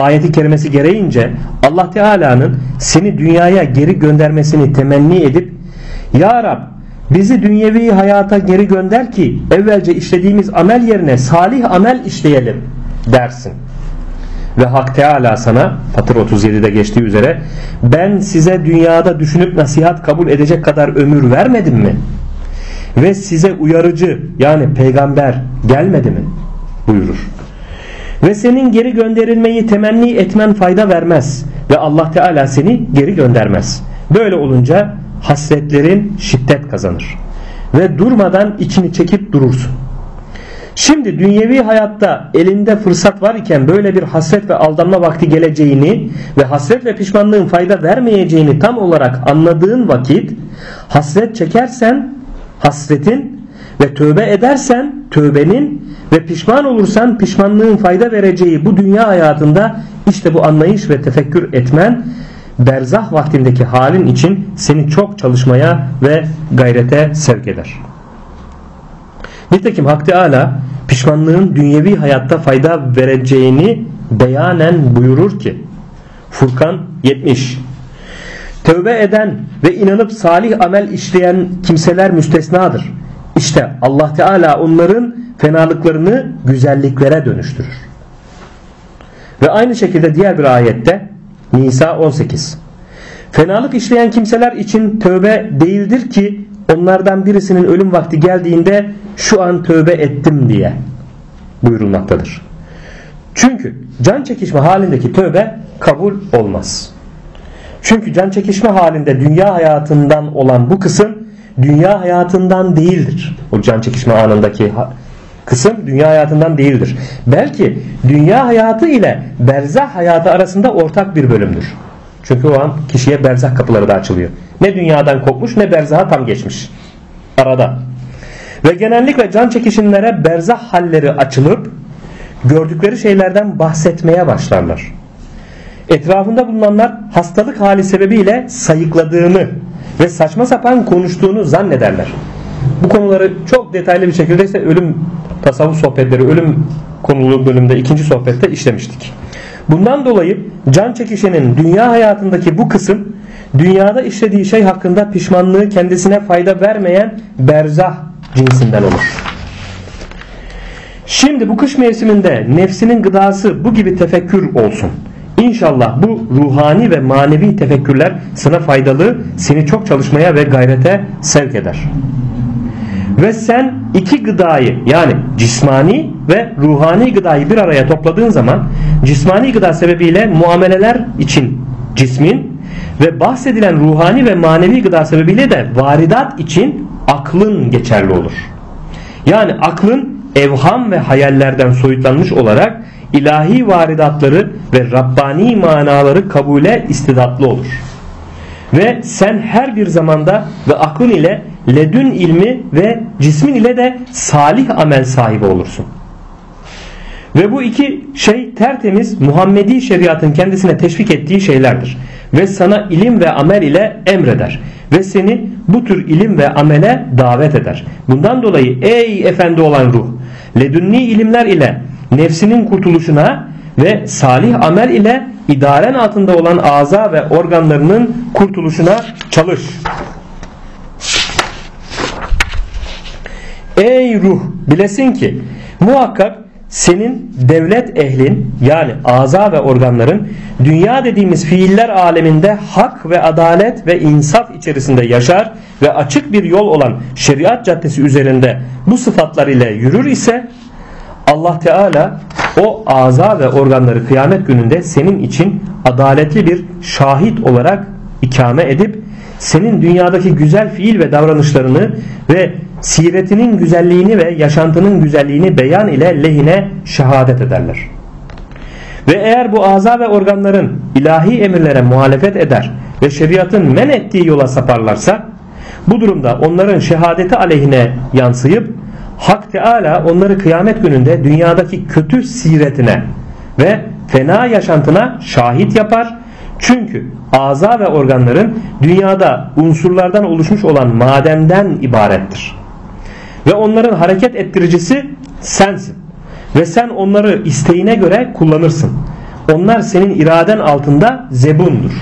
ayeti kerimesi gereğince Allah Teala'nın seni dünyaya geri göndermesini temenni edip Ya Rab bizi dünyevi hayata geri gönder ki evvelce işlediğimiz amel yerine salih amel işleyelim dersin. Ve Hak Teala sana Fatır 37'de geçtiği üzere ben size dünyada düşünüp nasihat kabul edecek kadar ömür vermedim mi? Ve size uyarıcı yani peygamber gelmedi mi? buyurur. Ve senin geri gönderilmeyi temenni etmen fayda vermez ve Allah Teala seni geri göndermez. Böyle olunca hasretlerin şiddet kazanır ve durmadan içini çekip durursun. Şimdi dünyevi hayatta elinde fırsat var iken böyle bir hasret ve aldanma vakti geleceğini ve hasret ve pişmanlığın fayda vermeyeceğini tam olarak anladığın vakit hasret çekersen hasretin ve tövbe edersen tövbenin ve pişman olursan pişmanlığın fayda vereceği bu dünya hayatında işte bu anlayış ve tefekkür etmen berzah vaktindeki halin için seni çok çalışmaya ve gayrete sevk eder. Nitekim Hak Teala pişmanlığın dünyevi hayatta fayda vereceğini beyanen buyurur ki Furkan 70 Tövbe eden ve inanıp salih amel işleyen kimseler müstesnadır. İşte Allah Teala onların fenalıklarını güzelliklere dönüştürür. Ve aynı şekilde diğer bir ayette Nisa 18 Fenalık işleyen kimseler için tövbe değildir ki onlardan birisinin ölüm vakti geldiğinde şu an tövbe ettim diye buyurulmaktadır. Çünkü can çekişme halindeki tövbe kabul olmaz. Çünkü can çekişme halinde dünya hayatından olan bu kısım dünya hayatından değildir. O can çekişme anındaki kısım dünya hayatından değildir. Belki dünya hayatı ile berzah hayatı arasında ortak bir bölümdür. Çünkü o an kişiye berzah kapıları da açılıyor. Ne dünyadan kopmuş ne berzaha tam geçmiş. Arada. Ve genellikle can çekişimlere berzah halleri açılıp gördükleri şeylerden bahsetmeye başlarlar. Etrafında bulunanlar hastalık hali sebebiyle sayıkladığını ve saçma sapan konuştuğunu zannederler. Bu konuları çok detaylı bir şekilde ise ölüm tasavvuf sohbetleri, ölüm konulu bölümde ikinci sohbette işlemiştik. Bundan dolayı can çekişenin dünya hayatındaki bu kısım dünyada işlediği şey hakkında pişmanlığı kendisine fayda vermeyen berzah cinsinden olur. Şimdi bu kış mevsiminde nefsinin gıdası bu gibi tefekkür olsun. İnşallah bu ruhani ve manevi tefekkürler sana faydalı, seni çok çalışmaya ve gayrete sevk eder. Ve sen iki gıdayı yani cismani ve ruhani gıdayı bir araya topladığın zaman cismani gıda sebebiyle muameleler için cismin ve bahsedilen ruhani ve manevi gıda sebebiyle de varidat için aklın geçerli olur. Yani aklın evham ve hayallerden soyutlanmış olarak ilahi varidatları ve Rabbani manaları kabule istidatlı olur. Ve sen her bir zamanda ve aklın ile ledün ilmi ve cismin ile de salih amel sahibi olursun. Ve bu iki şey tertemiz Muhammedi şeriatın kendisine teşvik ettiği şeylerdir. Ve sana ilim ve amel ile emreder. Ve seni bu tür ilim ve amele davet eder. Bundan dolayı ey efendi olan ruh ledünni ilimler ile nefsinin kurtuluşuna ve salih amel ile idaren altında olan aza ve organlarının kurtuluşuna çalış. Ey ruh bilesin ki muhakkak senin devlet ehlin yani aza ve organların dünya dediğimiz fiiller aleminde hak ve adalet ve insaf içerisinde yaşar ve açık bir yol olan şeriat caddesi üzerinde bu sıfatlar ile yürür ise Allah Teala o aza ve organları kıyamet gününde senin için adaletli bir şahit olarak ikame edip senin dünyadaki güzel fiil ve davranışlarını ve siretinin güzelliğini ve yaşantının güzelliğini beyan ile lehine şehadet ederler. Ve eğer bu aza ve organların ilahi emirlere muhalefet eder ve şeriatın men ettiği yola saparlarsa bu durumda onların şehadeti aleyhine yansıyıp Hak Teala onları kıyamet gününde dünyadaki kötü siretine ve fena yaşantına şahit yapar. Çünkü aza ve organların dünyada unsurlardan oluşmuş olan madenden ibarettir. Ve onların hareket ettiricisi sensin. Ve sen onları isteğine göre kullanırsın. Onlar senin iraden altında zebundur.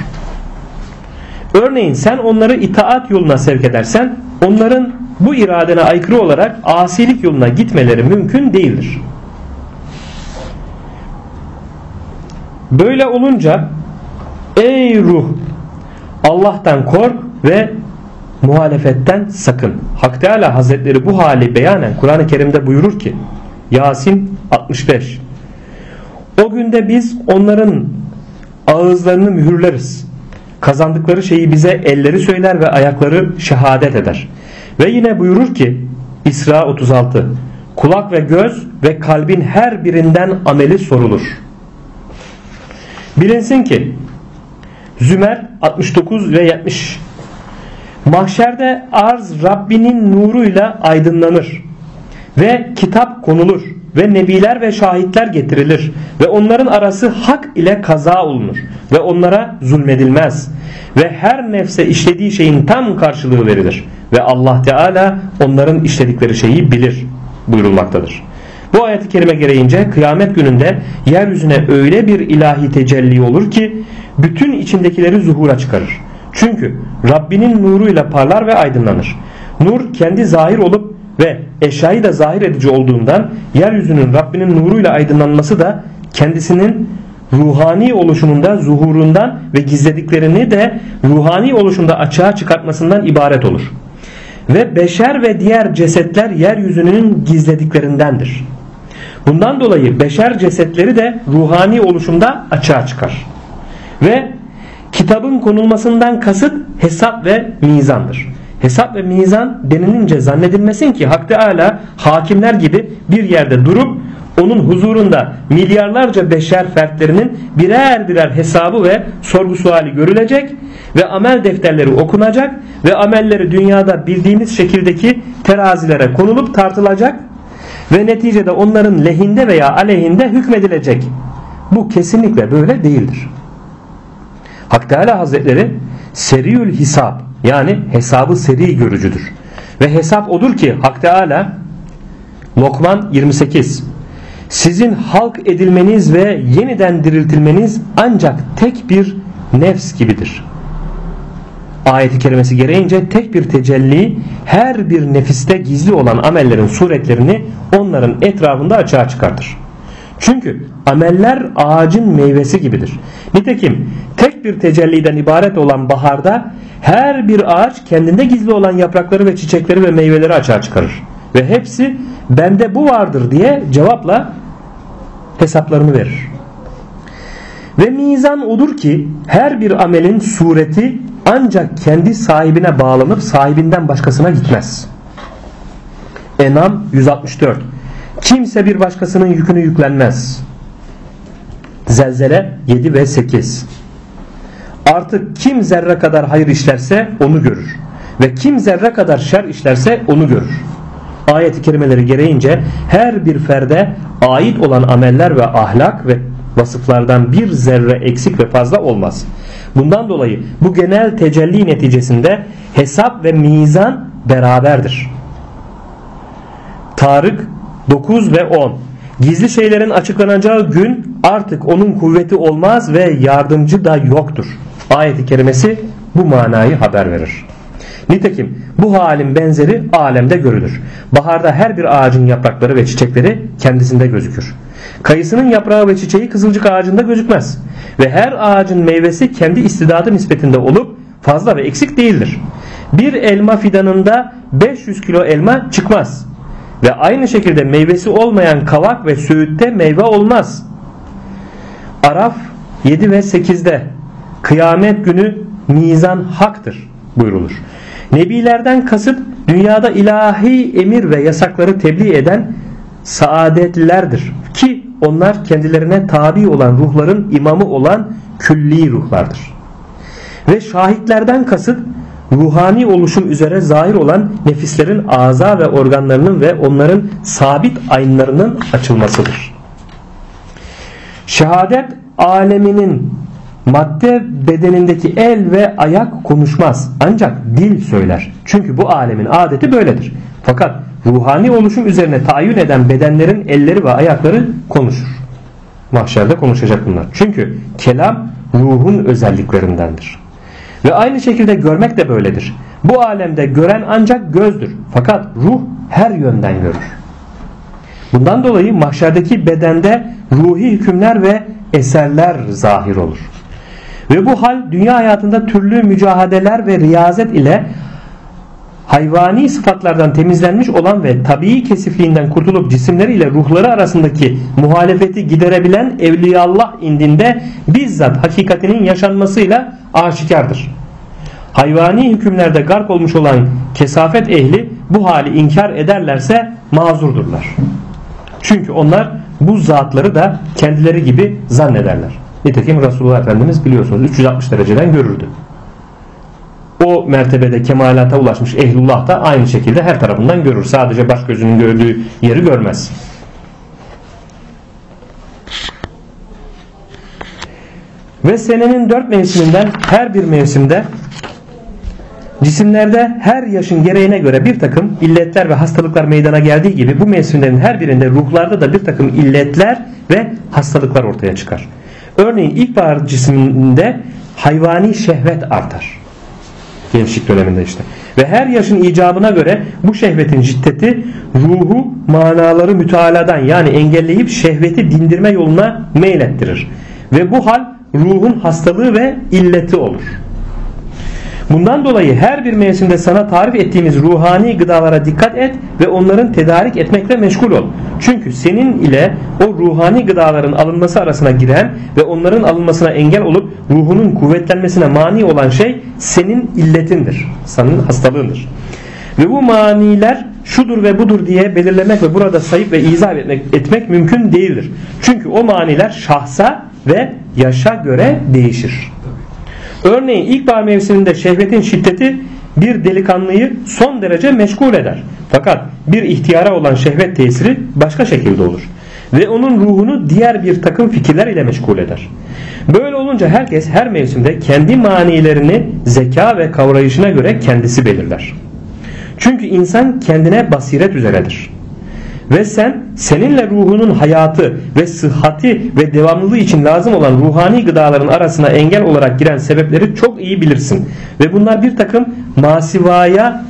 Örneğin sen onları itaat yoluna sevk edersen onların bu iradene aykırı olarak asilik yoluna gitmeleri mümkün değildir. Böyle olunca ey ruh Allah'tan kork ve muhalefetten sakın. Hak Teala Hazretleri bu hali beyanen Kur'an-ı Kerim'de buyurur ki Yasin 65 O günde biz onların ağızlarını mühürleriz. Kazandıkları şeyi bize elleri söyler ve ayakları şehadet eder. Ve yine buyurur ki İsra 36 Kulak ve göz ve kalbin her birinden ameli sorulur. Bilinsin ki Zümer 69 ve 70 Mahşerde arz Rabbinin nuruyla aydınlanır ve kitap konulur ve nebiler ve şahitler getirilir ve onların arası hak ile kaza olunur ve onlara zulmedilmez ve her nefse işlediği şeyin tam karşılığı verilir ve Allah Teala onların işledikleri şeyi bilir buyurulmaktadır. Bu ayeti kerime gereğince kıyamet gününde yeryüzüne öyle bir ilahi tecelli olur ki bütün içindekileri zuhura çıkarır. Çünkü Rabbinin nuruyla parlar ve aydınlanır. Nur kendi zahir olup ve eşyayı da zahir edici olduğundan yeryüzünün Rabbinin nuruyla aydınlanması da kendisinin ruhani oluşumunda zuhurundan ve gizlediklerini de ruhani oluşumda açığa çıkartmasından ibaret olur. Ve beşer ve diğer cesetler yeryüzünün gizlediklerindendir. Bundan dolayı beşer cesetleri de ruhani oluşumda açığa çıkar. Ve kitabın konulmasından kasıt hesap ve mizandır. Hesap ve mizan denilince zannedilmesin ki Hak Teala hakimler gibi bir yerde durup onun huzurunda milyarlarca beşer fertlerinin birer birer hesabı ve sorgu suali görülecek ve amel defterleri okunacak ve amelleri dünyada bildiğimiz şekildeki terazilere konulup tartılacak ve neticede onların lehinde veya aleyhinde hükmedilecek. Bu kesinlikle böyle değildir. Hak Teala Hazretleri seriül hisap yani hesabı seri görücüdür. Ve hesap odur ki Hak Teala Lokman 28 sizin halk edilmeniz ve yeniden diriltilmeniz ancak tek bir nefs gibidir. Ayeti kerimesi gereğince tek bir tecelli her bir nefiste gizli olan amellerin suretlerini onların etrafında açığa çıkartır. Çünkü ameller ağacın meyvesi gibidir. Nitekim tek bir tecelliden ibaret olan baharda her bir ağaç kendinde gizli olan yaprakları ve çiçekleri ve meyveleri açığa çıkarır. Ve hepsi bende bu vardır diye cevapla hesaplarını verir. Ve mizan odur ki her bir amelin sureti ancak kendi sahibine bağlanıp sahibinden başkasına gitmez. Enam 164 Kimse bir başkasının yükünü yüklenmez. Zelzele 7 ve 8 Artık kim zerre kadar hayır işlerse onu görür. Ve kim zerre kadar şer işlerse onu görür. Ayet-i kerimeleri gereğince her bir ferde ait olan ameller ve ahlak ve vasıflardan bir zerre eksik ve fazla olmaz. Bundan dolayı bu genel tecelli neticesinde hesap ve mizan beraberdir. Tarık 9 ve 10 Gizli şeylerin açıklanacağı gün artık onun kuvveti olmaz ve yardımcı da yoktur. Ayet-i kerimesi bu manayı haber verir. Nitekim bu halin benzeri alemde görülür. Baharda her bir ağacın yaprakları ve çiçekleri kendisinde gözükür. Kayısının yaprağı ve çiçeği kızılcık ağacında gözükmez. Ve her ağacın meyvesi kendi istidadı nispetinde olup fazla ve eksik değildir. Bir elma fidanında 500 kilo elma çıkmaz. Ve aynı şekilde meyvesi olmayan kavak ve söğütte meyve olmaz. Araf 7 ve 8'de kıyamet günü mizan haktır buyrulur. Nebilerden kasıt dünyada ilahi emir ve yasakları tebliğ eden saadetlilerdir ki onlar kendilerine tabi olan ruhların imamı olan külli ruhlardır. Ve şahitlerden kasıt ruhani oluşum üzere zahir olan nefislerin ağza ve organlarının ve onların sabit aynlarının açılmasıdır. Şehadet aleminin madde bedenindeki el ve ayak konuşmaz ancak dil söyler. Çünkü bu alemin adeti böyledir. Fakat ruhani oluşum üzerine tayin eden bedenlerin elleri ve ayakları konuşur. Mahşerde konuşacak bunlar. Çünkü kelam ruhun özelliklerindendir. Ve aynı şekilde görmek de böyledir. Bu alemde gören ancak gözdür. Fakat ruh her yönden görür. Bundan dolayı mahşerdeki bedende ruhi hükümler ve eserler zahir olur. Ve bu hal dünya hayatında türlü mücahadeler ve riyazet ile hayvani sıfatlardan temizlenmiş olan ve tabii kesifliğinden kurtulup cisimleriyle ruhları arasındaki muhalefeti giderebilen Evliyallah indinde bizzat hakikatinin yaşanmasıyla aşikardır. Hayvani hükümlerde gark olmuş olan kesafet ehli bu hali inkar ederlerse mazurdurlar. Çünkü onlar bu zatları da kendileri gibi zannederler. Nitekim Resulullah Efendimiz biliyorsunuz 360 dereceden görürdü. O mertebede kemalata ulaşmış ehlullah da aynı şekilde her tarafından görür. Sadece baş gözünün gördüğü yeri görmez. Ve senenin dört mevsiminden her bir mevsimde cisimlerde her yaşın gereğine göre bir takım illetler ve hastalıklar meydana geldiği gibi bu mevsimlerin her birinde ruhlarda da bir takım illetler ve hastalıklar ortaya çıkar. Örneğin ilkbahar cisiminde hayvani şehvet artar. Gençlik döneminde işte. Ve her yaşın icabına göre bu şehvetin ciddeti ruhu manaları mütealadan yani engelleyip şehveti dindirme yoluna meylettirir. Ve bu hal ruhun hastalığı ve illeti olur. Bundan dolayı her bir mevsimde sana tarif ettiğimiz ruhani gıdalara dikkat et ve onların tedarik etmekle meşgul ol. Çünkü senin ile o ruhani gıdaların alınması arasına giren ve onların alınmasına engel olup ruhunun kuvvetlenmesine mani olan şey senin illetindir. Senin hastalığındır. Ve bu maniler şudur ve budur diye belirlemek ve burada sayıp ve izah etmek, etmek mümkün değildir. Çünkü o maniler şahsa ve yaşa göre değişir. Örneğin ilkbahar mevsiminde şehvetin şiddeti bir delikanlıyı son derece meşgul eder. Fakat bir ihtiyara olan şehvet tesiri başka şekilde olur. Ve onun ruhunu diğer bir takım fikirler ile meşgul eder. Böyle olunca herkes her mevsimde kendi manilerini zeka ve kavrayışına göre kendisi belirler. Çünkü insan kendine basiret üzeredir. Ve sen seninle ruhunun hayatı ve sıhhati ve devamlılığı için lazım olan ruhani gıdaların arasına engel olarak giren sebepleri çok iyi bilirsin. Ve bunlar bir takım masivaya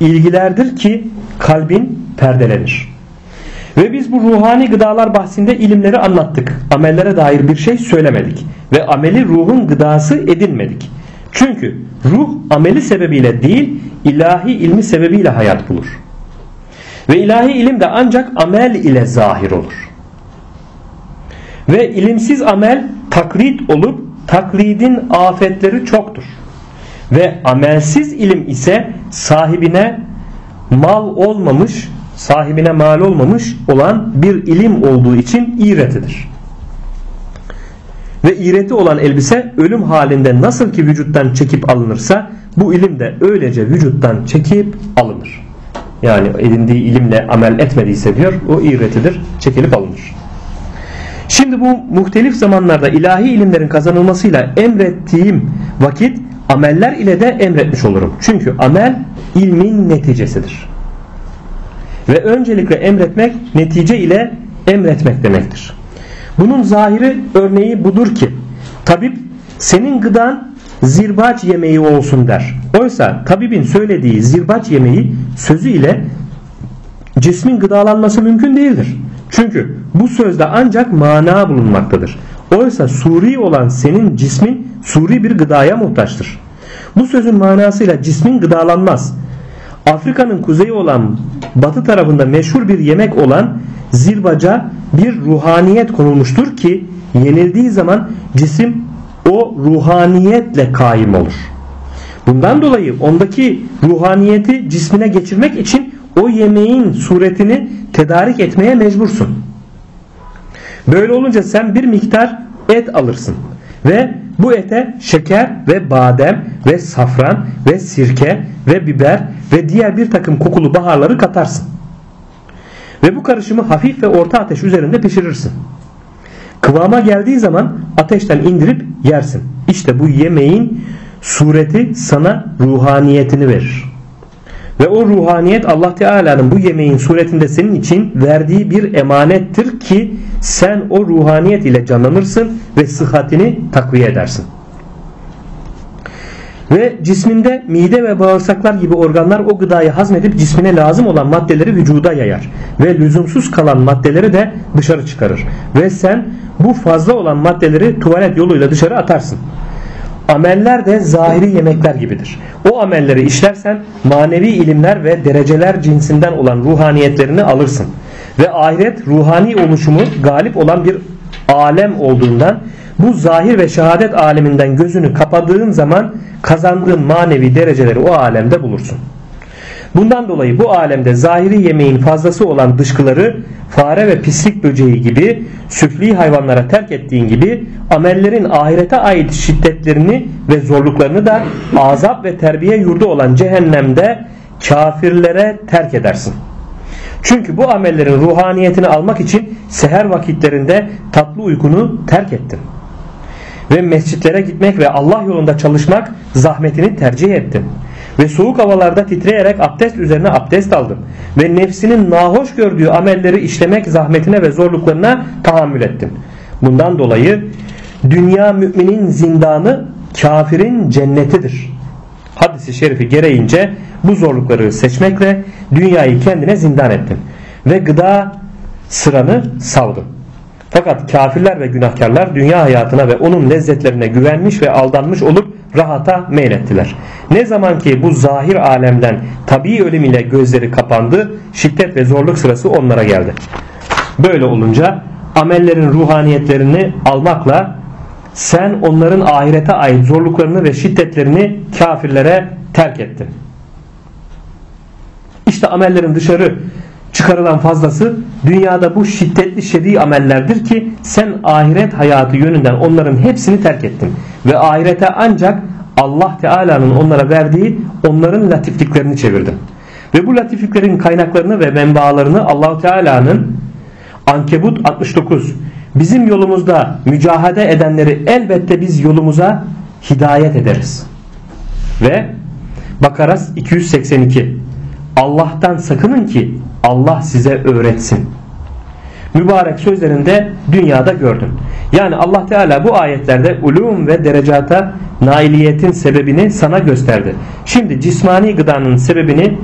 ilgilerdir ki kalbin perdelenir. Ve biz bu ruhani gıdalar bahsinde ilimleri anlattık. Amellere dair bir şey söylemedik. Ve ameli ruhun gıdası edinmedik. Çünkü ruh ameli sebebiyle değil ilahi ilmi sebebiyle hayat bulur. Ve ilahi ilim de ancak amel ile zahir olur. Ve ilimsiz amel taklit olup taklidin afetleri çoktur. Ve amelsiz ilim ise sahibine mal olmamış, sahibine mal olmamış olan bir ilim olduğu için iğretidir. Ve iğreti olan elbise ölüm halinde nasıl ki vücuttan çekip alınırsa bu ilim de öylece vücuttan çekip alınır yani edindiği ilimle amel etmediyse diyor o iğretidir çekilip alınır. Şimdi bu muhtelif zamanlarda ilahi ilimlerin kazanılmasıyla emrettiğim vakit ameller ile de emretmiş olurum. Çünkü amel ilmin neticesidir. Ve öncelikle emretmek netice ile emretmek demektir. Bunun zahiri örneği budur ki tabip senin gıdan zirbaç yemeği olsun der. Oysa tabibin söylediği zirbaç yemeği sözü ile cismin gıdalanması mümkün değildir. Çünkü bu sözde ancak mana bulunmaktadır. Oysa suri olan senin cismin suri bir gıdaya muhtaçtır. Bu sözün manasıyla cismin gıdalanmaz. Afrika'nın kuzeyi olan batı tarafında meşhur bir yemek olan zirbaca bir ruhaniyet konulmuştur ki yenildiği zaman cisim o ruhaniyetle kaim olur. Bundan dolayı ondaki ruhaniyeti cismine geçirmek için o yemeğin suretini tedarik etmeye mecbursun. Böyle olunca sen bir miktar et alırsın ve bu ete şeker ve badem ve safran ve sirke ve biber ve diğer bir takım kokulu baharları katarsın. Ve bu karışımı hafif ve orta ateş üzerinde pişirirsin. Kıvama geldiği zaman ateşten indirip yersin. İşte bu yemeğin sureti sana ruhaniyetini verir. Ve o ruhaniyet Allah Teala'nın bu yemeğin suretinde senin için verdiği bir emanettir ki sen o ruhaniyet ile canlanırsın ve sıhhatini takviye edersin. Ve cisminde mide ve bağırsaklar gibi organlar o gıdayı hazmedip cismine lazım olan maddeleri vücuda yayar. Ve lüzumsuz kalan maddeleri de dışarı çıkarır. Ve sen bu fazla olan maddeleri tuvalet yoluyla dışarı atarsın. Ameller de zahiri yemekler gibidir. O amelleri işlersen manevi ilimler ve dereceler cinsinden olan ruhaniyetlerini alırsın. Ve ahiret ruhani oluşumu galip olan bir alem olduğundan bu zahir ve şehadet aleminden gözünü kapadığın zaman kazandığın manevi dereceleri o alemde bulursun. Bundan dolayı bu alemde zahiri yemeğin fazlası olan dışkıları fare ve pislik böceği gibi süfli hayvanlara terk ettiğin gibi amellerin ahirete ait şiddetlerini ve zorluklarını da azap ve terbiye yurdu olan cehennemde kafirlere terk edersin. Çünkü bu amellerin ruhaniyetini almak için seher vakitlerinde tatlı uykunu terk ettin. Ve mescitlere gitmek ve Allah yolunda çalışmak zahmetini tercih ettin ve soğuk havalarda titreyerek abdest üzerine abdest aldım ve nefsinin nahoş gördüğü amelleri işlemek zahmetine ve zorluklarına tahammül ettim. Bundan dolayı dünya müminin zindanı kafirin cennetidir. Hadisi şerifi gereğince bu zorlukları seçmekle dünyayı kendine zindan ettim ve gıda sıranı savdım. Fakat kafirler ve günahkarlar dünya hayatına ve onun lezzetlerine güvenmiş ve aldanmış olup rahata meylettiler. Ne zaman ki bu zahir alemden tabii ölüm ile gözleri kapandı, şiddet ve zorluk sırası onlara geldi. Böyle olunca amellerin ruhaniyetlerini almakla sen onların ahirete ait zorluklarını ve şiddetlerini kafirlere terk ettin. İşte amellerin dışarı çıkarılan fazlası dünyada bu şiddetli şer'i amellerdir ki sen ahiret hayatı yönünden onların hepsini terk ettin. Ve ahirete ancak Allah Teala'nın onlara verdiği onların latifliklerini çevirdin. Ve bu latifliklerin kaynaklarını ve menbaalarını Allah Teala'nın Ankebut 69 bizim yolumuzda mücahede edenleri elbette biz yolumuza hidayet ederiz. Ve Bakara 282 Allah'tan sakının ki Allah size öğretsin. Mübarek sözlerinde dünyada gördün. Yani Allah Teala bu ayetlerde ulum ve derecata nailiyetin sebebini sana gösterdi. Şimdi cismani gıdanın sebebini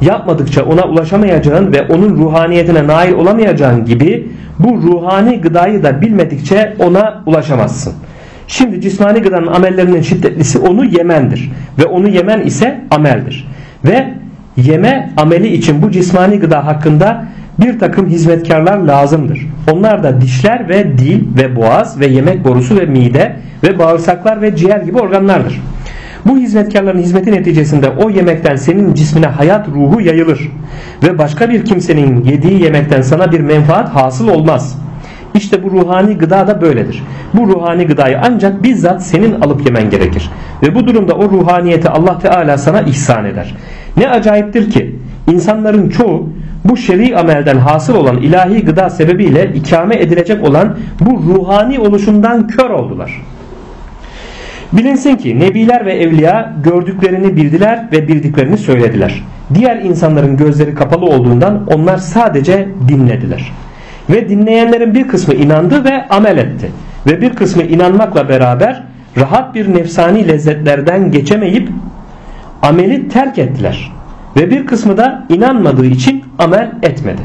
yapmadıkça ona ulaşamayacağın ve onun ruhaniyetine nail olamayacağın gibi bu ruhani gıdayı da bilmedikçe ona ulaşamazsın. Şimdi cismani gıdanın amellerinin şiddetlisi onu yemendir ve onu yemen ise ameldir. Ve yeme ameli için bu cismani gıda hakkında bir takım hizmetkarlar lazımdır. Onlar da dişler ve dil ve boğaz ve yemek borusu ve mide ve bağırsaklar ve ciğer gibi organlardır. Bu hizmetkarların hizmeti neticesinde o yemekten senin cismine hayat ruhu yayılır ve başka bir kimsenin yediği yemekten sana bir menfaat hasıl olmaz. İşte bu ruhani gıda da böyledir. Bu ruhani gıdayı ancak bizzat senin alıp yemen gerekir. Ve bu durumda o ruhaniyeti Allah Teala sana ihsan eder. Ne acayiptir ki insanların çoğu bu şer'i amelden hasıl olan ilahi gıda sebebiyle ikame edilecek olan bu ruhani oluşundan kör oldular. Bilinsin ki nebiler ve evliya gördüklerini bildiler ve bildiklerini söylediler. Diğer insanların gözleri kapalı olduğundan onlar sadece dinlediler. Ve dinleyenlerin bir kısmı inandı ve amel etti. Ve bir kısmı inanmakla beraber rahat bir nefsani lezzetlerden geçemeyip ameli terk ettiler. Ve bir kısmı da inanmadığı için amel etmedi.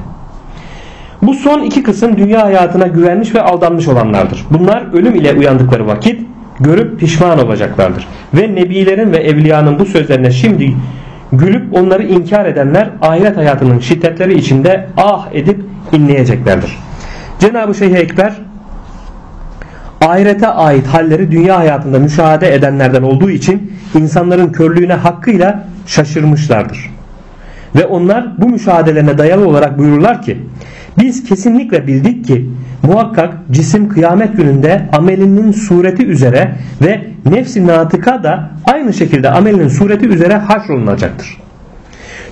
Bu son iki kısım dünya hayatına güvenmiş ve aldanmış olanlardır. Bunlar ölüm ile uyandıkları vakit görüp pişman olacaklardır. Ve nebilerin ve evliyanın bu sözlerine şimdi gülüp onları inkar edenler ahiret hayatının şiddetleri içinde ah edip inleyeceklerdir. Cenab-ı Şeyh Ekber ahirete ait halleri dünya hayatında müşahede edenlerden olduğu için insanların körlüğüne hakkıyla şaşırmışlardır. Ve onlar bu müşahedelerine dayalı olarak buyururlar ki biz kesinlikle bildik ki muhakkak cisim kıyamet gününde amelinin sureti üzere ve nefsi natıka da aynı şekilde amelinin sureti üzere haşrolunacaktır.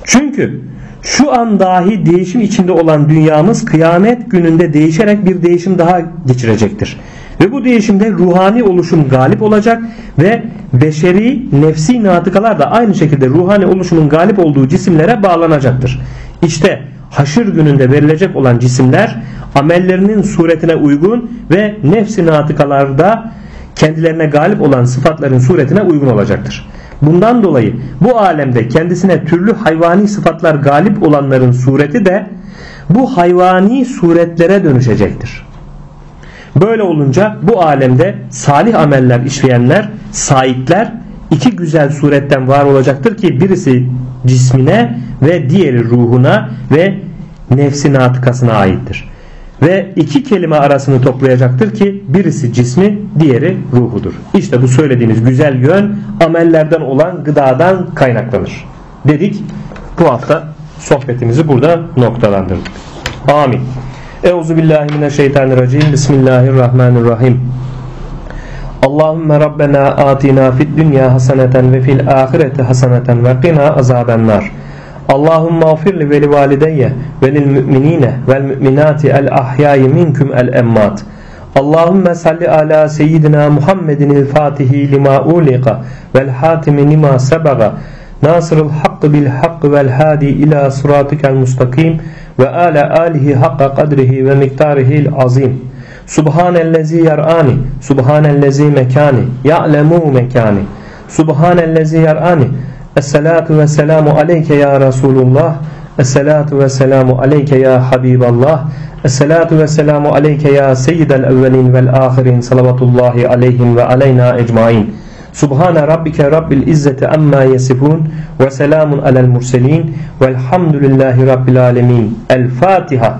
Çünkü şu an dahi değişim içinde olan dünyamız kıyamet gününde değişerek bir değişim daha geçirecektir. Ve bu değişimde ruhani oluşum galip olacak ve beşeri nefsi natıkalar da aynı şekilde ruhani oluşumun galip olduğu cisimlere bağlanacaktır. İşte haşır gününde verilecek olan cisimler amellerinin suretine uygun ve nefsi natıkalarda kendilerine galip olan sıfatların suretine uygun olacaktır. Bundan dolayı bu alemde kendisine türlü hayvani sıfatlar galip olanların sureti de bu hayvani suretlere dönüşecektir. Böyle olunca bu alemde salih ameller işleyenler, sahipler iki güzel suretten var olacaktır ki birisi cismine ve diğeri ruhuna ve nefsi natıkasına aittir. Ve iki kelime arasını toplayacaktır ki birisi cismi diğeri ruhudur. İşte bu söylediğimiz güzel yön amellerden olan gıdadan kaynaklanır. Dedik bu hafta sohbetimizi burada noktalandırdık. Amin. Euzu billahi mineşşeytanirracim. Bismillahirrahmanirrahim. Allahümme Rabbena atina fid dünya haseneten ve fil ahireti haseneten ve qina azaben nar. Allahümme afir li veli valideyye ve lil müminine vel müminati el ahyayi minkum el emmat. Allahümme salli ala seyyidina Muhammedin el fatihi lima ulika vel hatimi lima sebaga nasırıl hakkı bil hakkı vel hadi ila sıratikel mustakim ve ala alihi hakka kadrihi ve miktarihil azim. Subhanellezi yar'ani, subhanellezi mekani, ya'lemu mekani. Subhanellezi yar'ani. Esselatu ve selamu aleyke ya Resulullah. Esselatu ve selamu aleyke ya Habiballah. Esselatu ve selamu aleyke ya Seyyidel evvelin vel ahirin. Salavatullahi aleyhim ve aleyna ecmain. Subhane rabbike rabbil izzeti amma yasifun ve selamun alel murselin velhamdülillahi rabbil alemin. El Fatiha.